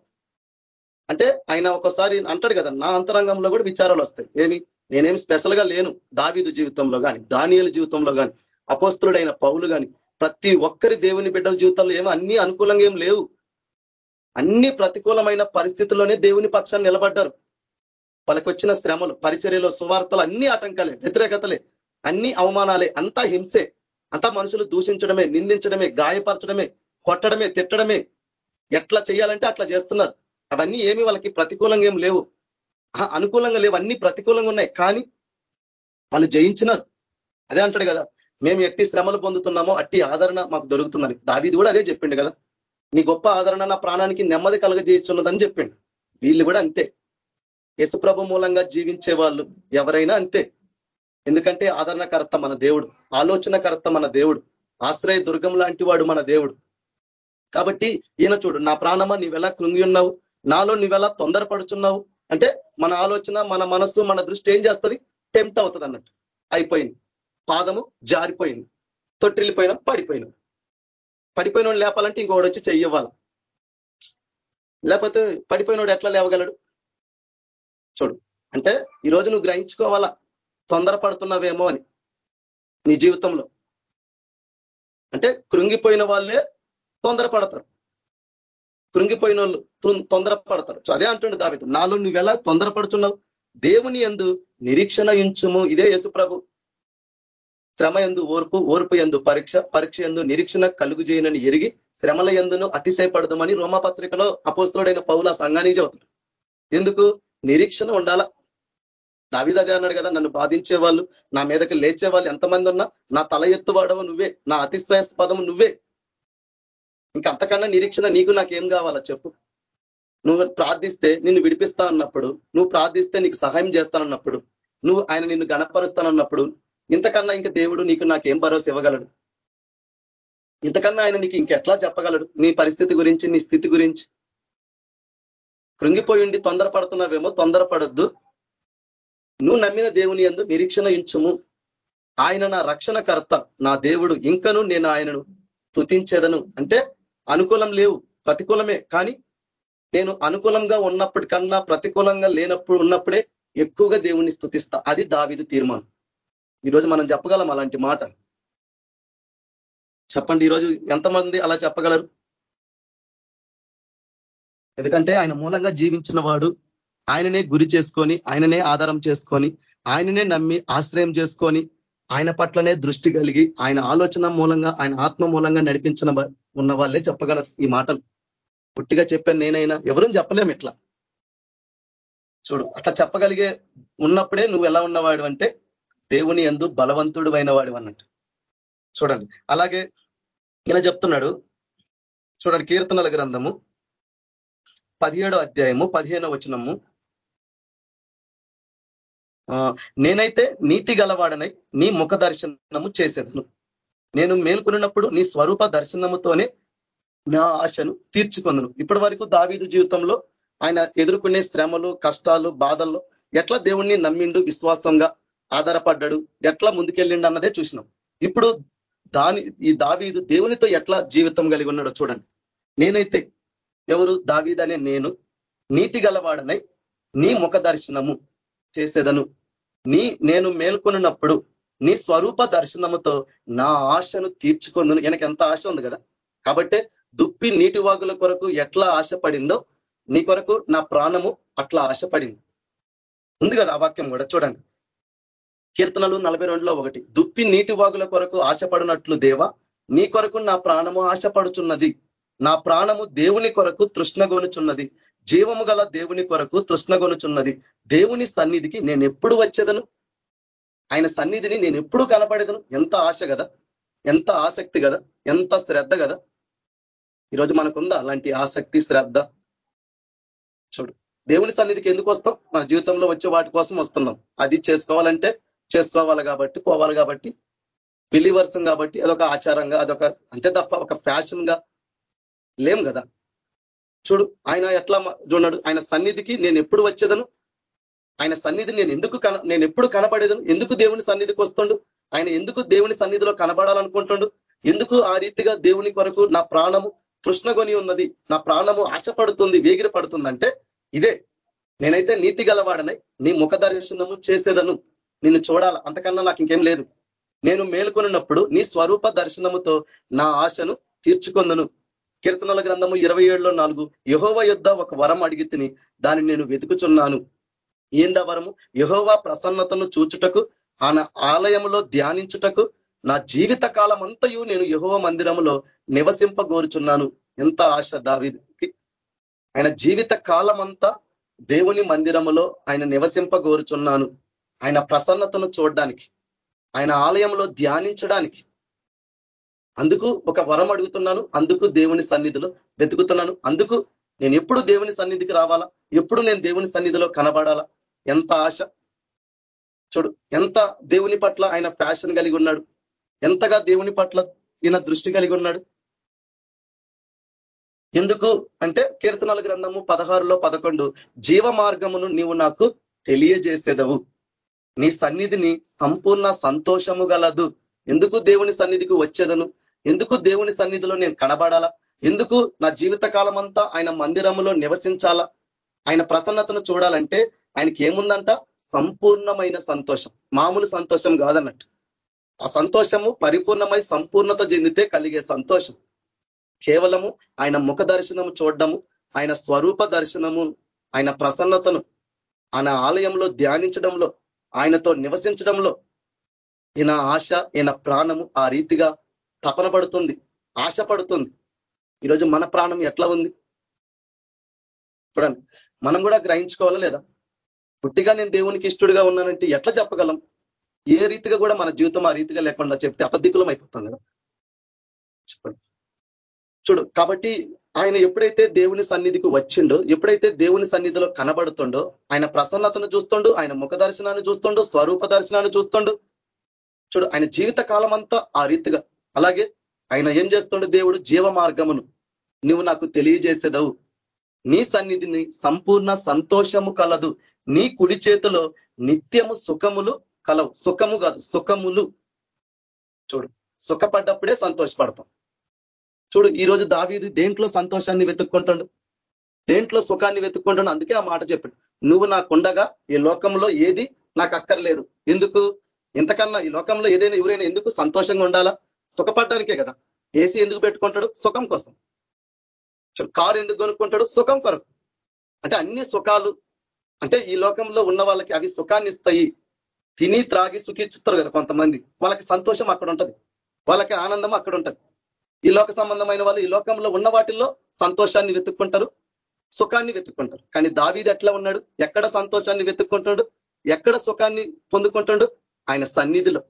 అంటే ఆయన ఒకసారి అంటాడు కదా నా అంతరంగంలో కూడా విచారాలు వస్తాయి. ఏమి? నేనేం స్పెషల్గా లేను దావీదు జీవితంలో కానీ దానియల జీవితంలో కానీ అపోస్తుడైన పౌలు కానీ ప్రతి ఒక్కరి దేవుని బిడ్డల జీవితంలో ఏమో అన్ని అనుకూలంగా ఏం లేవు. అన్ని ప్రతికూలమైన పరిస్థితుల్లోనే దేవుని పక్షాన్ని నిలబడ్డారు. వాళ్ళకి వచ్చిన శ్రమలు పరిచర్యలో సువార్తలు అన్ని ఆటంకాలే వ్యతిరేకతలే అన్ని అవమానాలే అంతా హింసే. అంతా మనుషులు దూషించడమే నిందించడమే గాయపరచడమే కొట్టడమే తిట్టడమే. ఎట్లా చేయాలంటే అట్లా చేస్తున్నారు. అవన్నీ ఏమి వాళ్ళకి ప్రతికూలంగా ఏం లేవు. అనుకూలంగా లేవు. అన్ని ప్రతికూలంగా ఉన్నాయి. కానీ వాళ్ళు జయించినారు. అదే అంటాడు కదా మేము ఎట్టి శ్రమలు పొందుతున్నామో అట్టి ఆదరణ మాకు దొరుకుతుందని. దావీది కూడా అదే చెప్పిండు కదా నీ గొప్ప ఆదరణ నా ప్రాణానికి నెమ్మది కలగజేస్తున్నదని చెప్పిండు. వీళ్ళు కూడా అంతే. యశుప్రభ మూలంగా జీవించే వాళ్ళు ఎవరైనా అంతే. ఎందుకంటే ఆదరణకర్త మన దేవుడు ఆలోచనకర్త మన దేవుడు ఆశ్రయ దుర్గం లాంటి వాడు మన దేవుడు. కాబట్టి ఈయన చూడు నా ప్రాణమా నీవెలా కృంగి ఉన్నావు? నాలో నువ్వెలా తొందరపడుచున్నావు? అంటే మన ఆలోచన మన మనస్సు మన దృష్టి ఏం చేస్తుంది? టెంప్ట్ అవుతుంది అన్నట్టు. అయిపోయింది. పాదము జారిపోయింది. తొట్టిల్లిపోయినా పడిపోయినా. పడిపోయిన లేపాలంటే ఇంకోటి వచ్చి చెయ్యవ్వాలి లేకపోతే పడిపోయినోడు ఎట్లా లేవగలడు? చూడు. అంటే ఈరోజు నువ్వు గ్రహించుకోవాలా? తొందరపడుతున్నావేమో అని. నీ జీవితంలో. అంటే కృంగిపోయిన వాళ్ళే తొందరపడతారు. కృంగిపోయిన వాళ్ళు తొందరపడతారు. అదే అంటుండే దావిత నాలో నువ్వు ఎలా తొందరపడుతున్నావు దేవుని ఎందు నిరీక్షణ ఇంచుము ఇదే ప్రభు. శ్రమ ఎందు ఓర్పు ఓర్పు ఎందు పరీక్ష పరీక్ష ఎందు నిరీక్షణ కలుగు చేయనని ఎరిగి శ్రమల ఎందును అతిశయపడదామని రోమపత్రికలో అపోస్తుడైన పౌల సంఘానికి చెబుతాడు ఎందుకు? నిరీక్షణ ఉండాల? దావిదదే అన్నాడు కదా నన్ను బాధించే వాళ్ళు నా మీదకి లేచే వాళ్ళు ఎంతమంది ఉన్నా నా తల ఎత్తువాడవు నువ్వే నా అతిశ్వాసపదము నువ్వే. ఇంకా అంతకన్నా నిరీక్షణ నీకు నాకేం కావాలా చెప్పు. నువ్వు ప్రార్థిస్తే నిన్ను విడిపిస్తానన్నప్పుడు నువ్వు ప్రార్థిస్తే నీకు సహాయం చేస్తానన్నప్పుడు నువ్వు ఆయన నిన్ను గణపరుస్తానన్నప్పుడు ఇంతకన్నా ఇంకా దేవుడు నీకు నాకేం భరోసా ఇవ్వగలడు? ఇంతకన్నా ఆయన నీకు ఇంకెట్లా చెప్పగలడు? నీ పరిస్థితి గురించి నీ స్థితి గురించి. కృంగిపోయిండి తొందరపడుతున్నావేమో తొందరపడద్దు. నువ్వు నమ్మిన దేవుని ఎందు నిరీక్షణ ఇంచుము ఆయన నా రక్షణకర్త నా దేవుడు. ఇంకను నేను ఆయనను స్థుతించేదను అంటే అనుకూలం లేవు ప్రతికూలమే. కానీ నేను అనుకూలంగా ఉన్నప్పటికన్నా ప్రతికూలంగా లేనప్పుడు ఉన్నప్పుడే ఎక్కువగా దేవుణ్ణి స్థుతిస్తా. అది దావిది తీర్మానం. ఈరోజు మనం చెప్పగలం అలాంటి మాట. చెప్పండి ఈరోజు ఎంతమంది అలా చెప్పగలరు? ఎందుకంటే ఆయన మూలంగా జీవించిన వాడు ఆయననే గురి చేసుకొని ఆయననే ఆధారం చేసుకొని ఆయననే నమ్మి ఆశ్రయం చేసుకొని ఆయన పట్లనే దృష్టి కలిగి ఆయన ఆలోచన మూలంగా ఆయన ఆత్మ మూలంగా నడిపించిన ఉన్న వాళ్ళే చెప్పగలరు ఈ మాటలు. పుట్టిగా చెప్పాను నేనైనా ఎవరూ చెప్పలేము ఇట్లా. చూడు అట్లా చెప్పగలిగే ఉన్నప్పుడే నువ్వు ఎలా ఉన్నవాడు అంటే దేవుని ఎందు బలవంతుడు అయిన వాడు అన్నట్టు. చూడండి అలాగే ఈయన చెప్తున్నాడు. చూడండి కీర్తనల గ్రంథము పదిహేడో అధ్యాయము పదిహేనో వచనము. నేనైతే నీతి గలవాడనై నీ ముఖ దర్శనము చేసేదను. నేను మేల్కొనినప్పుడు నీ స్వరూప దర్శనముతోనే నా ఆశను తీర్చుకుందను. ఇప్పటి వరకు దావీదు జీవితంలో ఆయన ఎదుర్కొనే శ్రమలు కష్టాలు బాధల్లో ఎట్లా దేవుణ్ణి నమ్మిండు విశ్వాసంగా ఆధారపడ్డాడు ఎట్లా ముందుకెళ్ళిండు అన్నదే చూసినాం. ఇప్పుడు దాని ఈ దావీదు దేవునితో ఎట్లా జీవితం కలిగి ఉన్నాడో చూడండి. నేనైతే ఎవరు? దావీదనే నేను. నీతి గలవాడనై నీ ముఖ దర్శనము చేసేదను. నీ నేను మేల్కొన్నప్పుడు నీ స్వరూప దర్శనముతో నా ఆశను తీర్చుకుందును. వెనక ఎంత ఆశ ఉంది కదా? కాబట్టి దుప్పి నీటి వాగుల కొరకు ఎట్లా ఆశపడిందో నీ కొరకు నా ప్రాణము అట్లా ఆశపడింది. ఉంది కదా ఆ వాక్యం కూడా? చూడండి. కీర్తనలు నలభై రెండులో ఒకటి. దుప్పి నీటి వాగుల కొరకు ఆశపడినట్లు దేవ నీ కొరకు నా ప్రాణము ఆశపడుచున్నది. నా ప్రాణము దేవుని కొరకు తృష్ణగొనుచున్నది. జీవము గల దేవుని కొరకు తృష్ణగొనుచున్నది దేవుని సన్నిధికి నేను ఎప్పుడు వచ్చేదను? ఆయన సన్నిధిని నేను ఎప్పుడు కనపడేదను? ఎంత ఆశ కదా ఎంత ఆసక్తి కదా ఎంత శ్రద్ధ కదా ఈరోజు మనకుందా అలాంటి ఆసక్తి శ్రద్ధ? చూడు దేవుని సన్నిధికి ఎందుకు వస్తాం? మన జీవితంలో వచ్చే వాటి కోసం వస్తున్నాం. అది చేసుకోవాలంటే చేసుకోవాలి కాబట్టి పోవాలి కాబట్టి బిలీవర్సం కాబట్టి అదొక ఆచారంగా అదొక అంతే తప్ప ఒక ఫ్యాషన్గా లేం కదా చూడు ఆయన ఎట్లా చూడడు ఆయన సన్నిధికి నేను ఎప్పుడు వచ్చేదను? ఆయన సన్నిధి నేను ఎందుకు నేను ఎప్పుడు కనపడేదను? ఎందుకు దేవుని సన్నిధికి వస్తుండు? ఆయన ఎందుకు దేవుని సన్నిధిలో కనబడాలనుకుంటుండు? ఎందుకు ఆ రీతిగా దేవుని కొరకు నా ప్రాణము తృష్ణగొని ఉన్నది? నా ప్రాణము ఆశపడుతుంది వేగిరి పడుతుందంటే ఇదే. నేనైతే నీతి గలవాడనై నీ ముఖ దర్శనము చేసేదను. నిన్ను చూడాల అంతకన్నా నాకు ఇంకేం లేదు. నేను మేలుకొనినప్పుడు నీ స్వరూప దర్శనముతో నా ఆశను తీర్చుకొందను. కీర్తనల గ్రంథము ఇరవై ఏడులో నాలుగు యహోవ యుద్ధ ఒక వరం అడిగి తిని దాన్ని నేను వెతుకుచున్నాను. ఏందా వరము? యహోవా ప్రసన్నతను చూచుటకు ఆయన ఆలయంలో ధ్యానించుటకు నా జీవిత కాలం అంతయు నేను యహోవ మందిరములో నివసింపగోరుచున్నాను. ఎంత ఆశ దావికి ఆయన జీవిత కాలం అంతా దేవుని మందిరములో ఆయన నివసింపగోరుచున్నాను. ఆయన ప్రసన్నతను చూడడానికి ఆయన ఆలయంలో ధ్యానించడానికి అందుకు ఒక వరం అడుగుతున్నాను అందుకు దేవుని సన్నిధిలో వెతుకుతున్నాను అందుకు నేను ఎప్పుడు దేవుని సన్నిధికి రావాలా ఎప్పుడు నేను దేవుని సన్నిధిలో కనబడాలా? ఎంత ఆశ? చూడు ఎంత దేవుని పట్ల ఆయన ఫ్యాషన్ కలిగి ఉన్నాడు? ఎంతగా దేవుని పట్ల ఈయన దృష్టి కలిగి ఉన్నాడు? ఎందుకు అంటే కీర్తనల గ్రంథము పదహారులో పదకొండు జీవ మార్గమును నీవు నాకు తెలియజేసేదవు. నీ సన్నిధిని సంపూర్ణ సంతోషము గలదు. ఎందుకు దేవుని సన్నిధికి వచ్చేదను? ఎందుకు దేవుని సన్నిధిలో నేను కనబడాలా? ఎందుకు నా జీవిత అంతా ఆయన మందిరంలో నివసించాలా? ఆయన ప్రసన్నతను చూడాలంటే ఆయనకి ఏముందంట? సంపూర్ణమైన సంతోషం. మామూలు సంతోషం కాదన్నట్టు. ఆ సంతోషము పరిపూర్ణమై సంపూర్ణత చెందితే కలిగే సంతోషం. కేవలము ఆయన ముఖ దర్శనము చూడడము ఆయన స్వరూప దర్శనము ఆయన ప్రసన్నతను ఆయన ఆలయంలో ధ్యానించడంలో ఆయనతో నివసించడంలో ఈయన ఆశ ఈయన ప్రాణము ఆ రీతిగా తపన పడుతుంది ఆశ పడుతుంది. ఈరోజు మన ప్రాణం ఎట్లా ఉంది? చూడండి మనం కూడా గ్రహించుకోవాలా లేదా? పుట్టిగా నేను దేవునికి ఇష్టడుగా ఉన్నానంటే ఎట్లా చెప్పగలం? ఏ రీతిగా కూడా మన జీవితం ఆ రీతిగా లేకుండా చెప్తే అపధికులం అయిపోతాం కదా? చెప్పండి. చూడు కాబట్టి ఆయన ఎప్పుడైతే దేవుని సన్నిధికి వచ్చిండో ఎప్పుడైతే దేవుని సన్నిధిలో కనబడుతుండో ఆయన ప్రసన్నతను చూస్తుండు ఆయన ముఖ దర్శనాన్ని చూస్తుండు స్వరూప దర్శనాన్ని చూస్తుండు చూడు ఆయన జీవిత కాలం అంతా ఆ రీతిగా అలాగే ఆయన ఏం చేస్తుండే దేవుడు జీవ మార్గమును నువ్వు నాకు తెలియజేసేదవు. నీ సన్నిధిని సంపూర్ణ సంతోషము కలదు. నీ కుడి చేతిలో నిత్యము సుఖములు కలవు. సుఖము కాదు సుఖములు. చూడు సుఖపడ్డప్పుడే సంతోషపడతాం. చూడు ఈరోజు దావీది దేంట్లో సంతోషాన్ని వెతుక్కుంటాడు? దేంట్లో సుఖాన్ని వెతుక్కుంటాడు? అందుకే ఆ మాట చెప్పాడు. నువ్వు నాకుండగా ఈ లోకంలో ఏది నాకు అక్కర్లేదు. ఎందుకు? ఇంతకన్నా ఈ లోకంలో ఏదైనా ఎవరైనా ఎందుకు సంతోషంగా ఉండాలా? సుఖపడ్డానికే కదా. ఏసీ ఎందుకు పెట్టుకుంటాడు? సుఖం కోసం. కారు ఎందుకు కొనుక్కుంటాడు? సుఖం కొరకు. అంటే అన్ని సుఖాలు అంటే ఈ లోకంలో ఉన్న వాళ్ళకి అవి సుఖాన్ని ఇస్తాయి. తిని త్రాగి సుఖిస్తారు కదా కొంతమంది. వాళ్ళకి సంతోషం అక్కడ ఉంటది. వాళ్ళకి ఆనందం అక్కడ ఉంటది. ఈ లోక సంబంధమైన వాళ్ళు ఈ లోకంలో ఉన్న వాటిల్లో సంతోషాన్ని వెతుక్కుంటారు సుఖాన్ని వెతుక్కుంటారు. కానీ దావీది ఎట్లా ఉన్నాడు? ఎక్కడ సంతోషాన్ని వెతుక్కుంటాడు? ఎక్కడ సుఖాన్ని పొందుకుంటాడు? ఆయన సన్నిధిలో.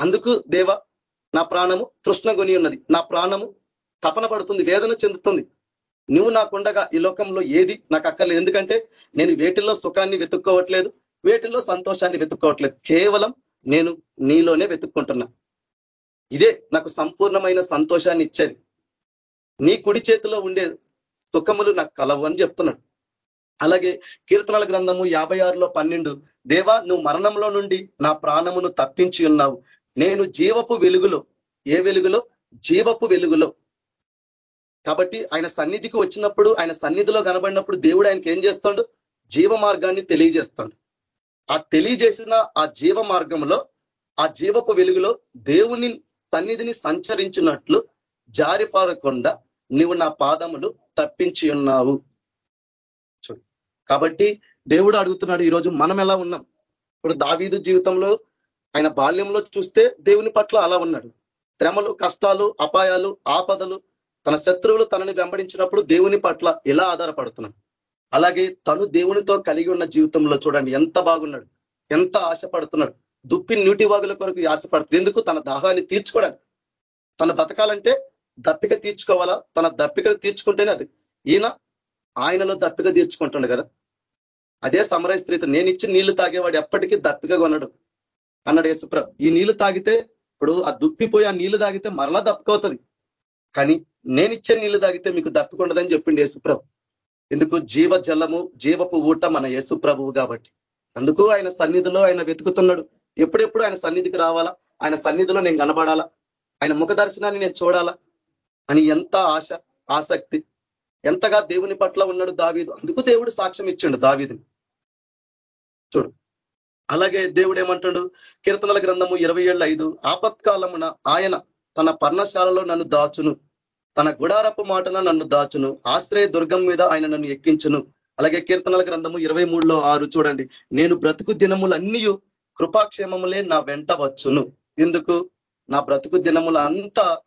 అందుకు దేవ నా ప్రాణము తృష్ణగొని ఉన్నది. నా ప్రాణము తపన పడుతుంది వేదన చెందుతుంది. నువ్వు నాకుండగా ఈ లోకంలో ఏది నాకు అక్కర్లేదు. ఎందుకంటే నేను వేటిల్లో సుఖాన్ని వెతుక్కోవట్లేదు వేటిల్లో సంతోషాన్ని వెతుక్కోవట్లేదు. కేవలం నేను నీలోనే వెతుక్కుంటున్నా. ఇదే నాకు సంపూర్ణమైన సంతోషాన్ని ఇచ్చేది. నీ కుడి చేతిలో ఉండే సుఖములు నాకు కలవు అని చెప్తున్నాడు. అలాగే కీర్తనల గ్రంథము యాభై ఆరులో పన్నెండు దేవా నువ్వు మరణంలో నుండి నా ప్రాణమును తప్పించి ఉన్నావు. నేను జీవపు వెలుగులో ఏ వెలుగులో? జీవపు వెలుగులో. కాబట్టి ఆయన సన్నిధికి వచ్చినప్పుడు ఆయన సన్నిధిలో కనబడినప్పుడు దేవుడు ఆయనకి ఏం చేస్తాడు? జీవ మార్గాన్ని తెలియజేస్తాడు. ఆ తెలియజేసిన ఆ జీవ మార్గంలో ఆ జీవపు వెలుగులో దేవుని సన్నిధిని సంచరించినట్లు జారిపారకుండా నువ్వు నా పాదములు తప్పించి ఉన్నావు. చూడు. కాబట్టి దేవుడు అడుగుతున్నాడు ఈరోజు మనం ఎలా ఉన్నాం? ఇప్పుడు దావీదు జీవితంలో ఆయన బాల్యంలో చూస్తే దేవుని పట్ల అలా ఉన్నాడు. శ్రమలు కష్టాలు అపాయాలు ఆపదలు తన శత్రువులు తనని వెంబడించినప్పుడు దేవుని పట్ల ఎలా ఆధారపడుతున్నాడు? అలాగే తను దేవునితో కలిగి ఉన్న జీవితంలో చూడండి ఎంత బాగున్నాడు. ఎంత ఆశపడుతున్నాడు. దుప్పి నీటి వాగుల కొరకు ఆశపడుతుంది. ఎందుకు? తన దాహాన్ని తీర్చుకోవడానికి. తన బతకాలంటే దప్పిక తీర్చుకోవాలా? తన దప్పిక తీర్చుకుంటేనే అది. ఈయన ఆయనలో దప్పిక తీర్చుకుంటాడు కదా. అదే సమరయ స్త్రీతో నేను ఇచ్చి నీళ్ళు తాగేవాడు ఎప్పటికీ దప్పిక కొనడు. అన్నాడు యేసుప్ర ఈ నీళ్ళు తాగితే ఇప్పుడు ఆ దుప్పిపోయి ఆ నీళ్ళు తాగితే మరలా దప్పుకవుతుంది. కానీ నేను ఇచ్చే నీళ్ళు తాగితే మీకు దప్పుకుండదని చెప్పిండు యేసుప్రభు ఎందుకు జీవ జలము జీవపు ఊట మన యేసు ప్రభువు కాబట్టి. అందుకు ఆయన సన్నిధిలో ఆయన వెతుకుతున్నాడు. ఎప్పుడెప్పుడు ఆయన సన్నిధికి రావాలా? ఆయన సన్నిధిలో నేను కనబడాలా? ఆయన ముఖ దర్శనాన్ని నేను చూడాలా? అని ఎంత ఆశ ఆసక్తి ఎంతగా దేవుని పట్ల ఉన్నాడు దావీదు. అందుకు దేవుడు సాక్ష్యం ఇచ్చిండు దావీదిని. చూడు అలాగే దేవుడు ఏమంటాడు కీర్తనల గ్రంథము ఇరవై ఏళ్ళ ఐదు. ఆపత్కాలమున ఆయన తన పర్ణశాలలో నన్ను దాచును. తన గుడారపు మాటన నన్ను దాచును. ఆశ్రయ దుర్గం మీద ఆయన నన్ను ఎక్కించును. అలాగే కీర్తనల గ్రంథము ఇరవై మూడులో ఆరు చూడండి. నేను బ్రతుకు దినములన్నీ కృపాక్షేమములే నా వెంట వచ్చును. ఎందుకు? నా బ్రతుకు దినముల అంతా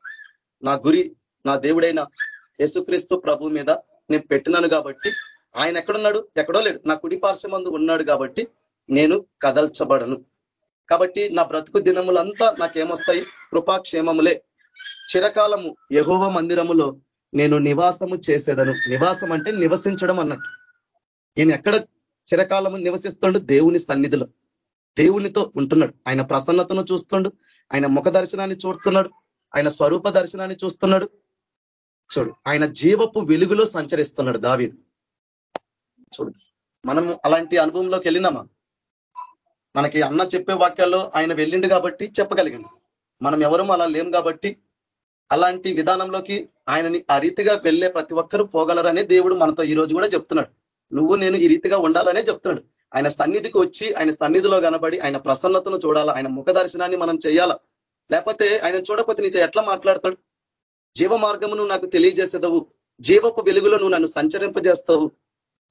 నా గురి నా దేవుడైన యేసుక్రీస్తు ప్రభు మీద నేను పెట్టినాను కాబట్టి. ఆయన ఎక్కడున్నాడు? ఎక్కడో లేడు. నా కుడి పార్శ్వమందు ఉన్నాడు కాబట్టి. నేను కదల్చబడను. కాబట్టి నా బ్రతుకు దినములంతా నాకేమొస్తాయి? కృపాక్షేమములే. చిరకాలము యహోవ మందిరములో నేను నివాసము చేసేదను. నివాసం అంటే నివసించడం అన్నట్టు. ఈయన ఎక్కడ చిరకాలము నివసిస్తుండు? దేవుని సన్నిధిలో. దేవునితో ఉంటున్నాడు. ఆయన ప్రసన్నతను చూస్తుండు. ఆయన ముఖ దర్శనాన్ని చూస్తున్నాడు. ఆయన స్వరూప దర్శనాన్ని చూస్తున్నాడు. చూడు ఆయన జీవపు వెలుగులో సంచరిస్తున్నాడు దావీదు. చూడు మనం అలాంటి అనుభవంలోకి వెళ్ళినామా? మనకి అన్న చెప్పే వాక్యాల్లో ఆయన వెళ్ళిండు కాబట్టి చెప్పగలిగిండు. మనం ఎవరూ అలా లేం కాబట్టి అలాంటి విధానంలోకి ఆయనని ఆ రీతిగా వెళ్ళే ప్రతి ఒక్కరూ పోగలరనే దేవుడు మనతో ఈ రోజు కూడా చెప్తున్నాడు. నువ్వు నేను ఈ రీతిగా ఉండాలనే చెప్తున్నాడు. ఆయన సన్నిధికి వచ్చి ఆయన సన్నిధిలో కనబడి ఆయన ప్రసన్నతను చూడాలా ఆయన ముఖ దర్శనాన్ని మనం చేయాలా? లేకపోతే ఆయన చూడకపోతే నీతో ఎట్లా మాట్లాడతాడు? జీవ మార్గమును నాకు తెలియజేసేదవు. జీవపు వెలుగులో నువ్వు నన్ను సంచరింపజేస్తావు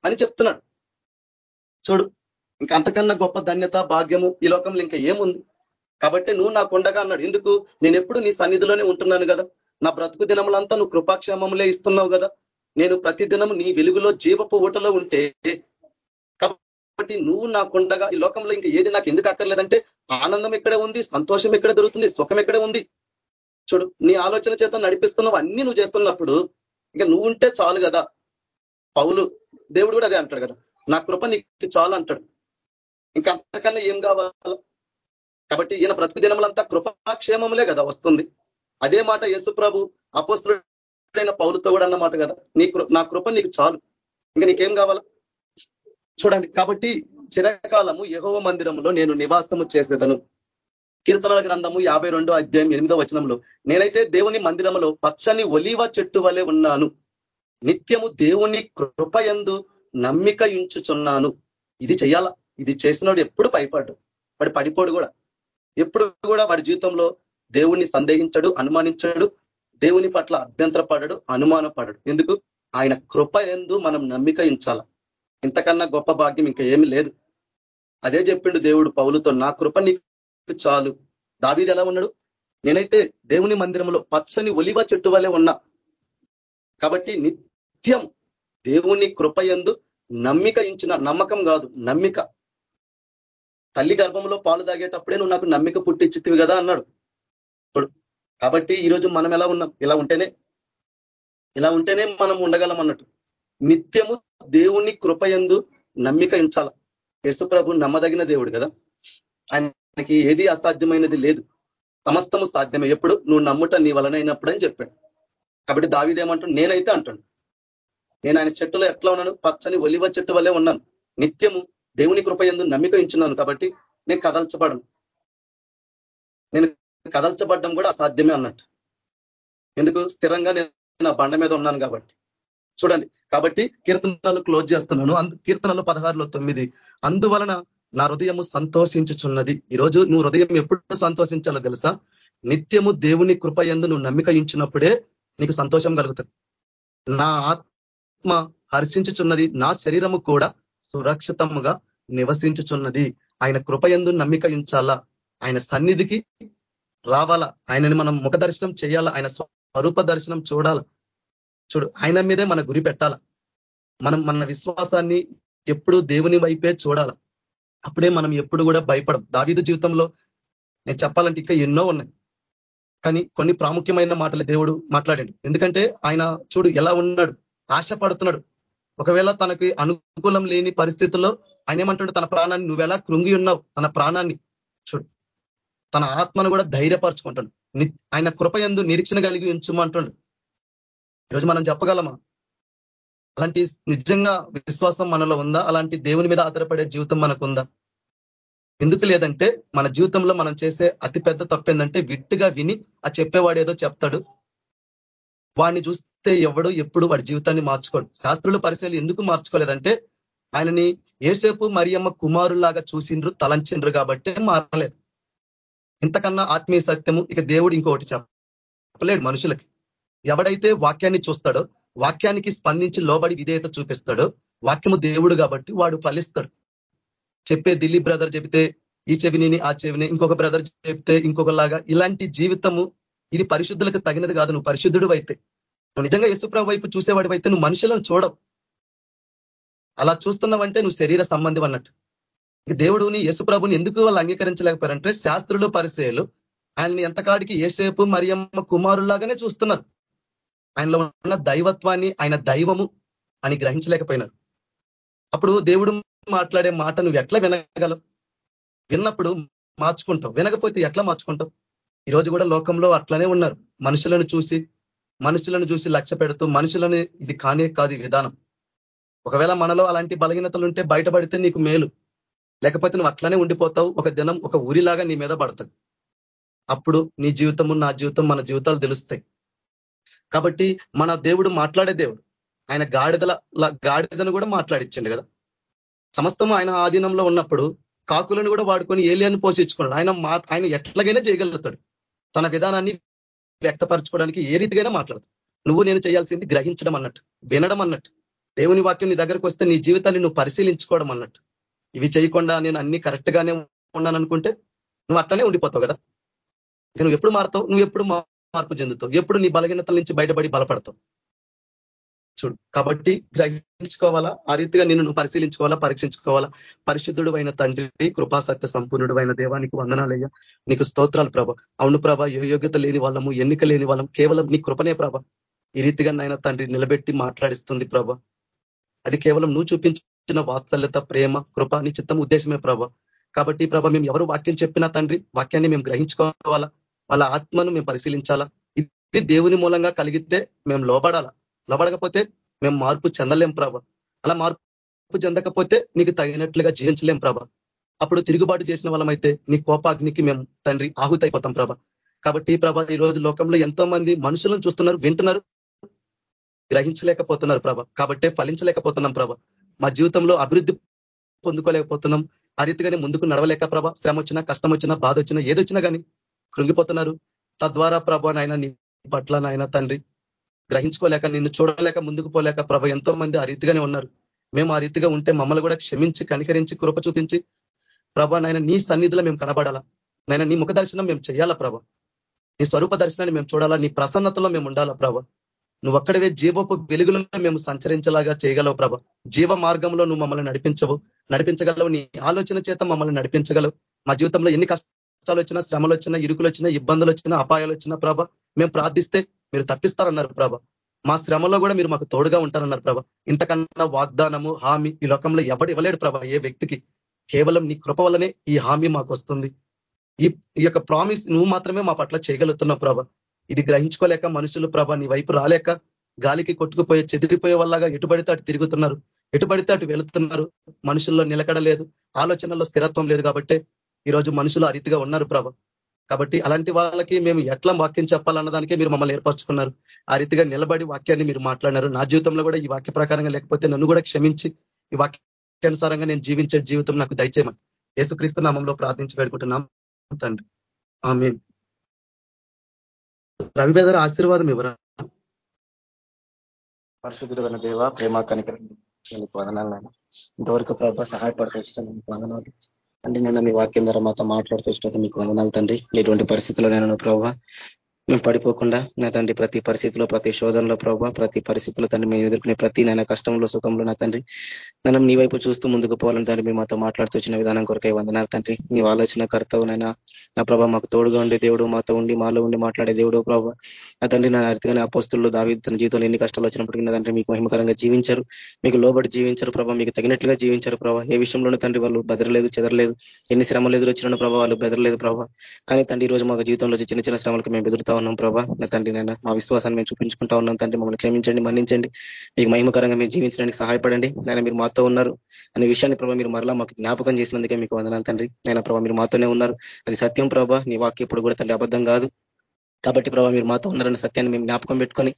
అని చెప్తున్నాడు. చూడు ఇంకా అంతకన్నా గొప్ప ధన్యత భాగ్యము ఈ లోకంలో ఇంకా ఏముంది? కాబట్టి నువ్వు నాకు ఉండగా అన్నాడు. ఎందుకు? నేను ఎప్పుడు నీ సన్నిధిలోనే ఉంటున్నాను కదా. నా బ్రతుకు దినములంతా నువ్వు కృపాక్షేమములే ఇస్తున్నావు కదా. నేను ప్రతి దినము నీ వెలుగులో జీవపు ఊటలో ఉంటే కాబట్టి నువ్వు నాకుండగా ఈ లోకంలో ఇంకా ఏది నాకు ఎందుకు అక్కర్లేదంటే ఆనందం ఇక్కడే ఉంది సంతోషం ఎక్కడ దొరుకుతుంది సుఖం ఎక్కడే ఉంది. చూడు నీ ఆలోచన చేత నడిపిస్తున్నావు అన్ని నువ్వు చేస్తున్నప్పుడు ఇంకా నువ్వు ఉంటే చాలు కదా. పౌలు దేవుడు కూడా అదే అంటాడు కదా. నా కృప నీకు చాలు అంటాడు. ఇంకా అంతకన్నా ఏం కావాల? కాబట్టి ఈయన బ్రతుకు దినములంతా కృపాక్షేమములే కదా వస్తుంది. అదే మాట యేసుప్రభు అపోస్తుడైన పౌరుతో కూడా అన్నమాట కదా నీ నా కృప నీకు చాలు. ఇంకా నీకేం కావాలా? చూడండి కాబట్టి చిరకాలము యహోవ మందిరంలో నేను నివాసము చేసేదను. కీర్తనల గ్రంథము యాభై రెండో అధ్యాయం ఎనిమిదో వచనంలో నేనైతే దేవుని మందిరంలో పచ్చని ఒలీవ చెట్టు వలె ఉన్నాను. నిత్యము దేవుని కృపయందు నమ్మిక ఇంచుచున్నాను ఇది చేయాలా ఇది చేసినోడు ఎప్పుడు పైపాడు వాడు పడిపోడు కూడా. ఎప్పుడు కూడా వాడి జీవితంలో దేవుణ్ణి సందేహించడు అనుమానించడు. దేవుని పట్ల అభ్యంతరపడడు అనుమానపడడు. ఎందుకు? ఆయన కృప ఎందు మనం నమ్మిక ఇంచాల ఇంతకన్నా గొప్ప భాగ్యం ఇంకా ఏమి లేదు. అదే చెప్పిండు దేవుడు పౌలుతో నా కృప నీకు చాలు. దావీది ఎలా ఉన్నాడు? నేనైతే దేవుని మందిరంలో పచ్చని ఒలివ చెట్టు వలె ఉన్నా. కాబట్టి నిత్యం దేవుని కృపయందు నమ్మిక ఇచ్చిన నమ్మకం కాదు నమ్మిక. తల్లి గర్భంలో పాలు తాగేటప్పుడే నువ్వు నాకు నమ్మిక పుట్టించితివి కదా అన్నాడు. ఇప్పుడు కాబట్టి ఈరోజు మనం ఎలా ఉన్నాం? ఇలా ఉంటేనే ఇలా ఉంటేనే మనం ఉండగలం అన్నట్టు. నిత్యము దేవుని కృపయందు నమ్మిక ఇంచాల యశుప్రభు నమ్మదగిన దేవుడు కదా. ఆయనకి ఏది అసాధ్యమైనది లేదు. సమస్తము సాధ్యమే. ఎప్పుడు? నువ్వు నమ్ముట నీ వలనైనప్పుడు అని చెప్పాడు. కాబట్టి దావిదేమంటాడు నేనైతే అంటాను. నేను ఆయన చెట్టులో ఎట్లా ఉన్నాను? పచ్చని ఒలివ చెట్టు వల్లే ఉన్నాను. నిత్యము దేవుని కృప ఎందు నమ్మిక ఇచ్చున్నాను కాబట్టి నేను కదల్చబడను. నేను కదల్చబడ్డం కూడా అసాధ్యమే అన్నట్టు. ఎందుకు? స్థిరంగా నేను నా బండ మీద ఉన్నాను కాబట్టి. చూడండి కాబట్టి కీర్తనలు క్లోజ్ చేస్తున్నాను. కీర్తనలు పదహారులో తొమ్మిది. అందువలన నా హృదయము సంతోషించుచున్నది. ఈరోజు నువ్వు హృదయం ఎప్పుడు సంతోషించాలో తెలుసా? నిత్యము దేవుని కృప ఎందు నువ్వు నమ్మిక ఇచ్చినప్పుడే నీకు సంతోషం కలుగుతుంది. నా ఆత్మ హర్షించుచున్నది. నా శరీరము కూడా సురక్షితముగా నివసించుచున్నది. ఆయన కృపయందు నమ్మిక ఉంచాలా? ఆయన సన్నిధికి రావాలా? ఆయనని మనం ముఖ దర్శనం చేయాలా? ఆయన స్వరూప దర్శనం చూడాల? చూడు ఆయన మీదే మన గురి పెట్టాల? మనం మన విశ్వాసాన్ని ఎప్పుడు దేవుని వైపే చూడాల? అప్పుడే మనం ఎప్పుడు కూడా భయపడం. దావీదు జీవితంలో నేను చెప్పాలంటే ఇంకా ఎన్నో ఉన్నాయి. కానీ కొన్ని ప్రాముఖ్యమైన మాటలు దేవుడు మాట్లాడాడు. ఎందుకంటే ఆయన చూడు ఎలా ఉన్నాడు? ఆశపడుతున్నాడు. ఒకవేళ తనకి అనుకూలం లేని పరిస్థితుల్లో ఆయన ఏమంటాడు? తన ప్రాణాన్ని నువ్వెలా కృంగి ఉన్నావు? తన ప్రాణాన్ని చూడు. తన ఆత్మను కూడా ధైర్యపరచుకుంటాడు. ఆయన కృప ఎందు నిరీక్షణ కలిగి ఉంచుమంటాడు ఈరోజు మనం చెప్పగలమా? అలాంటి నిజంగా విశ్వాసం మనలో ఉందా? అలాంటి దేవుని మీద ఆధారపడే జీవితం మనకు ఉందా ఎందుకు లేదంటే మన జీవితంలో మనం చేసే అతి పెద్ద తప్పు ఏంటంటే విట్టుగా విని ఆ చెప్పేవాడు ఏదో చెప్తాడు. వాడిని చూస్తే ఎవడు ఎప్పుడు వాడి జీవితాన్ని మార్చుకోడు. శాస్త్రుల పరిశీలి ఎందుకు మార్చుకోలేదంటే ఆయనని ఏసేపు మరియమ్మ కుమారులాగా చూసిండ్రు తలంచిండ్రు కాబట్టి మారలేదు. ఇంతకన్నా ఆత్మీయ సత్యము ఇక దేవుడు ఇంకొకటి చెప్పలేడు మనుషులకి. ఎవడైతే వాక్యాన్ని చూస్తాడో వాక్యానికి స్పందించి లోబడి విధేయత చూపిస్తాడో వాక్యము దేవుడు కాబట్టి వాడు ఫలిస్తాడు. చెప్పే దిల్లీ బ్రదర్ చెబితే ఈ చెవిని ఆ చెవిని ఇంకొక బ్రదర్ చెప్తే ఇంకొకలాగా ఇలాంటి జీవితము ఇది పరిశుద్ధులకు తగినది కాదు నువ్వు పరిశుద్ధుడు అయితే. నువ్వు నిజంగా యేసుప్రభు వైపు చూసేవాడి అయితే నువ్వు మనుషులను చూడవు. అలా చూస్తున్నావంటే నువ్వు శరీర సంబంధం అన్నట్టు. దేవుడుని యేసుప్రభుని ఎందుకు వాళ్ళు అంగీకరించలేకపోయారంటే శాస్త్రులు పరిచయలు ఆయన్ని ఎంతకాడికి ఏసేపు మరియమ్మ కుమారులాగానే చూస్తున్నారు. ఆయనలో ఉన్న దైవత్వాన్ని ఆయన దైవము అని గ్రహించలేకపోయినారు. అప్పుడు దేవుడు మాట్లాడే మాట నువ్వు ఎట్లా వినగలవు? విన్నప్పుడు మార్చుకుంటావు. వినకపోతే ఎట్లా మార్చుకుంటావు? ఈరోజు కూడా లోకంలో అట్లనే ఉన్నారు. మనుషులను చూసి మనుషులను చూసి లక్ష్య పెడుతూ మనుషులను ఇది కానే కాదు విధానం. ఒకవేళ మనలో అలాంటి బలహీనతలు ఉంటే బయటపడితే నీకు మేలు. లేకపోతే నువ్వు అట్లానే ఉండిపోతావు ఒక దినం ఒక ఊరిలాగా నీ మీద పడతావు. అప్పుడు నీ జీవితము నా జీవితం మన జీవితాలు తెలుస్తాయి. కాబట్టి మన దేవుడు మాట్లాడే దేవుడు. ఆయన గాడిదల గాడిదను కూడా మాట్లాడించండి కదా. సమస్తము ఆయన ఆధీనంలో ఉన్నప్పుడు కాకులను కూడా వాడుకొని ఏలియాన్ని పోషించుకున్నాడు. ఆయన ఆయన ఎట్లాగైనా చేయగలుగుతాడు. తన విధానాన్ని వ్యక్తపరచుకోవడానికి ఏ రీతిగానే మాట్లాడతాడు నువ్వు నేను చేయాల్సింది గ్రహించడం అన్నట్టు వినడం అన్నట్టు దేవుని వాక్యం నీ దగ్గరకు వస్తే నీ జీవితాన్ని నువ్వు పరిశీలించుకోవడం అన్నట్టు. ఇవి చేయకుండా నేను అన్ని కరెక్ట్ గానే ఉన్నాను అనుకుంటే నువ్వు అట్లనే ఉండిపోతావు కదా? నువ్వు ఎప్పుడు మారుతావు? నువ్వు ఎప్పుడు మార్పు చెందుతావు? ఎప్పుడు నీ బలహీనతల నుంచి బయటపడి బలపడతావు? చూడు. కాబట్టి గ్రహించుకోవాలా? ఆ రీతిగా నిన్ను నువ్వు పరిశీలించుకోవాలా? పరీక్షించుకోవాలా? పరిశుద్ధుడు అయిన తండ్రి కృపాసక్త సంపూర్ణుడు అయిన దేవానికి వందనాలయ్యా. నీకు స్తోత్రాలు ప్రభ. అవును ప్రభ యోగ్యత లేని వాళ్ళము ఎన్నిక లేని వాళ్ళం కేవలం నీ కృపనే ప్రభ. ఈ రీతిగా నాయన తండ్రి నిలబెట్టి మాట్లాడిస్తుంది ప్రభ. అది కేవలం నువ్వు చూపించిన వాత్సల్యత ప్రేమ కృప నీ చిత్తం ఉద్దేశమే ప్రభ. కాబట్టి ప్రభ మేము ఎవరు వాక్యం చెప్పినా తండ్రి వాక్యాన్ని మేము గ్రహించుకోవాలా? వాళ్ళ ఆత్మను మేము పరిశీలించాలా? ఇది దేవుని మూలంగా కలిగితే మేము లోబడాలా? లోబడకపోతే మేము మార్పు చెందలేం ప్రభ. అలా మార్పు చెందకపోతే నీకు తగినట్లుగా జీవించలేం ప్రభ. అప్పుడు తిరుగుబాటు చేసిన వాళ్ళమైతే నీ కోపాగ్నికి మేము తండ్రి ఆహుతైపోతాం ప్రభ. కాబట్టి ప్రభ ఈ రోజు లోకంలో ఎంతో మంది మనుషులను చూస్తున్నారు వింటున్నారు గ్రహించలేకపోతున్నారు ప్రభ. కాబట్టే ఫలించలేకపోతున్నాం ప్రభ. మా జీవితంలో అభివృద్ధి పొందుకోలేకపోతున్నాం. ఆ రీతిగానే ముందుకు నడవలేక ప్రభ శ్రమ వచ్చినా కష్టం వచ్చినా బాధ వచ్చినా ఏదొచ్చినా కానీ కృంగిపోతున్నారు. తద్వారా ప్రభ నాయన నీ పట్ల నాయన తండ్రి గ్రహించుకోలేక నిన్ను చూడలేక ముందుకు పోలేక ప్రభ ఎంతో మంది ఆ రీతిగానే ఉన్నారు. మేము ఆ రీతిగా ఉంటే మమ్మల్ని కూడా క్షమించి కనికరించి కృప చూపించి ప్రభ నాయన నీ సన్నిధిలో మేము కనబడాలా? నాయన నీ ముఖ దర్శనం మేము చేయాలా ప్రభ? నీ స్వరూప దర్శనాన్ని మేము చూడాలా? నీ ప్రసన్నతలో మేము ఉండాలా ప్రభ? నువ్వు అక్కడవే జీవపు వెలుగులో మేము సంచరించేలాగా చేయగలవు ప్రభ. జీవ మార్గంలో నువ్వు మమ్మల్ని నడిపించవు. నడిపించగలవు. నీ ఆలోచన చేత మమ్మల్ని నడిపించగలవు. మా జీవితంలో ఎన్ని కష్టాలు వచ్చినా శ్రమలు వచ్చినా ఇరుకులు వచ్చినా ఇబ్బందులు వచ్చినా అపాయాలు వచ్చినా ప్రభ మేము ప్రార్థిస్తే మీరు తప్పిస్తారన్నారు ప్రభ. మా శ్రమలో కూడా మీరు మాకు తోడుగా ఉంటారన్నారు ప్రభ. ఇంతకన్నా వాగ్దానము హామీ ఈ లోకంలో ఎవడు ఇవ్వలేడు ప్రభ ఏ వ్యక్తికి. కేవలం నీ కృప వల్లనే ఈ హామీ మాకు వస్తుంది ఈ యొక్క ప్రామిస్ నువ్వు మాత్రమే మా పట్ల చేయగలుగుతున్నావు ప్రభ. ఇది గ్రహించుకోలేక మనుషులు ప్రభ నీ వైపు రాలేక గాలికి కొట్టుకుపోయే చెదిరిపోయే వల్లగా ఎటుబడితే అటు తిరుగుతున్నారు. ఎటుబడితే అటు వెళుతున్నారు. మనుషుల్లో నిలకడలేదు. ఆలోచనల్లో స్థిరత్వం లేదు కాబట్టి ఈరోజు మనుషులు ఆ రీతిగా ఉన్నారు ప్రభ. కాబట్టి అలాంటి వాళ్ళకి మేము ఎట్లా వాక్యం చెప్పాలన్న దానికే మీరు మమ్మల్ని ఏర్పరచుకున్నారు. ఆ రీతిగా నిలబడి వాక్యాన్ని మీరు మాట్లాడినారు. నా జీవితంలో కూడా ఈ వాక్య ప్రకారంగా లేకపోతే నన్ను కూడా క్షమించి ఈ వాక్యానుసారంగా నేను జీవించే జీవితం నాకు దయచేయమని యేసుక్రీస్తు నామంలో ప్రార్థించి పెడుకుంటున్నాం తండ్రి. ఆమె రవి బేదర్ ఆశీర్వాదం ఇవ్వరా? పరిశుద్ధుడైన దేవ ప్రేమ కనికరం వదనాలు ఇంతవరకు ప్రభావ సహాయపడుతూ వచ్చిన వందనాలు. అంటే నేను మీ వాక్యం ద్వారా మాతో మాట్లాడుతూ వచ్చినది మీకు వందనాలు తండ్రి. ఎటువంటి పరిస్థితుల్లో నేను ప్రభావ మేము పడిపోకుండా నా తండ్రి ప్రతి పరిస్థితిలో ప్రతి శోధనలో ప్రభావ ప్రతి పరిస్థితిలో తండ్రి మేము ఎదుర్కొనే ప్రతి నైనా కష్టంలో సుఖంలో నా తండ్రి. మనం నీ వైపు చూస్తూ ముందుకు పోవాలని తండ్రి మేము మాతో మాట్లాడుతూ వచ్చిన విధానం కొరకై వందనాలు తండ్రి. నీ ఆలోచన కర్తవునైనా నా ప్రభావ మాకు తోడుగా ఉండే దేవుడు మాతో ఉండి మాలో ఉండి మాట్లాడే దేవుడు ప్రభావ నా తండ్రి నా అర్థంగానే అపోస్తుల్లో దావి తన జీవితంలో ఎన్ని కష్టాలు వచ్చినప్పటికీ నా తండ్రి మీకు మహిమకరంగా జీవించారు. మీకు లోబడి జీవించారు ప్రభావ మీకు తగినట్లుగా జీవించారు ప్రభావ ఏ విషయంలోనూ తండ్రి వాళ్ళు బెదరలేదు చెదరలేదు. ఎన్ని శ్రమలు ఎదురొచ్చిన ప్రభావ వాళ్ళు బెదరలేదు ప్రభావ కానీ తండ్రి ఈ రోజు మాకు జీవితంలో చిన్న చిన్న శ్రమలకు మేము బెదురుతా ఉన్నాం ప్రభా. నా తండ్రి నేను మా విశ్వాసాన్ని మేము చూపించుకుంటా ఉన్నాం తండ్రి. మమ్మల్ని క్షమించండి మన్నించండి. మీకు మహిమకరంగా మేము జీవించడానికి సహాయపడండి. నేను మీరు మాతో ఉన్నారు అనే విషయాన్ని ప్రభా మీరు మరలా మాకు జ్ఞాపకం చేసినందుకే మీకు వందనాలు తండ్రి. నేను ప్రభావ మీరు మాతోనే ఉన్నారు. అది సత్యం ప్రభా. నీ వాక్య ఇప్పుడు కూడా తండ్రి అబద్ధం కాదు. కాబట్టి ప్రభావ మీరు మాతో ఉన్నారన్న సత్యాన్ని మేము జ్ఞాపకం పెట్టుకొని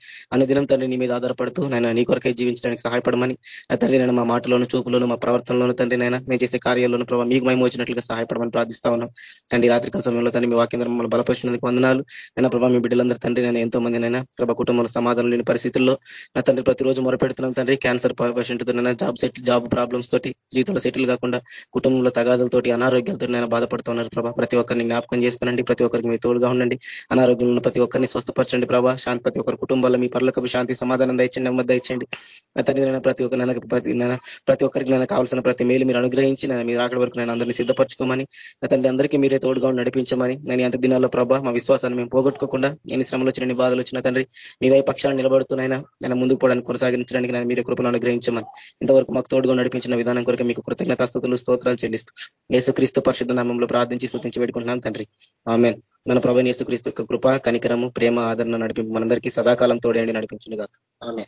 దినం తండ్రి నీ మీద ఆధారపడుతూ నేను నీ కొరకై జీవించడానికి సహాయపడమని నా తండ్రి నేను మా మాటలోను చూపులోను మా ప్రవర్తనలోను తండ్రి నేను మేము చేసే కార్యాలను ప్రభావ మీకు మేము వచ్చినట్లుగా సహాయపడమని ప్రార్థిస్తా ఉన్నాం. తండ్రి రాత్రికాల సమయంలో తండ్రి మీ వాక్యం మమ్మల్ని బలపరిచినందుకు వందనాలు. నేను ప్రభావ మీ బిడ్డలందరూ తండ్రి నేను ఎంతో మంది నైనా ప్రభా కుటుంబంలో సమాధానం లేని పరిస్థితుల్లో నా తండ్రి ప్రతిరోజు మొరపెడుతున్నాం తండ్రి. క్యాన్సర్ పేషెంట్తో నైనా జాబ్ సెట్ జాబ్ ప్రాబ్లమ్స్ తోటి జీవితంలో సెటిల్ కాకుండా కుటుంబంలో తగాదులతోటి అనారోగ్యాలతో నేను బాధపడుతున్నారు ప్రభా. ప్రతి ఒక్కరిని జ్ఞాపకం చేసుకోనండి. ప్రతి ఒక్కరికి మీ తోడుగా ఉండండి. అనారోగ్యం ఉన్న ప్రతి ఒక్కరిని స్వస్థపరచండి ప్రభా. శాంతి ప్రతి ఒక్కరి కుటుంబాల్లో మీ పర్లకు శాంతి సమాధానం దయచండి నెమ్మది దయచండి తండ్రి నేను ప్రతి ఒక్క నెలకు ప్రతి ప్రతి ఒక్కరికి నేను కావాల్సిన ప్రతి మేలు మీరు అనుగ్రహించి నేను మీరు అక్కడి వరకు నేను అందరినీ సిద్ధపరచుకోమని నా తండ్రి అందరికీ మీరే తోడుగా నడిపించమని నేను ఎంత దినాల్లో ప్రభా మా విశ్వాసాన్ని మేము పోగొట్టుకోకుండా ఎన్ని శ్రమలు వచ్చిన బాధలు వచ్చిన తండ్రి మీ వైపు పక్షాన్ని నిలబడుతున్నాయినా నేను ముందుకు పోవడానికి కొనసాగించడానికి నేను మీరే కృపను అనుగ్రహించమని ఇంతవరకు మాకు తోడుగా నడిపించిన విధానం కొరకు మీకు కృతజ్ఞతాస్తుతులు స్తోత్రాలు చెల్లిస్తూ యేసుక్రీస్తు పరిశుద్ధ నామంలో ప్రార్థించి స్థుతించి పెట్టుకుంటున్నాను తండ్రి. ఆమె మన ప్రభు యేసుక్రీస్తు కృప కనికరము ప్రేమ ఆదరణ నడిపి మనందరికీ సదాకాలం తోడేండి నడిపించును ఆమె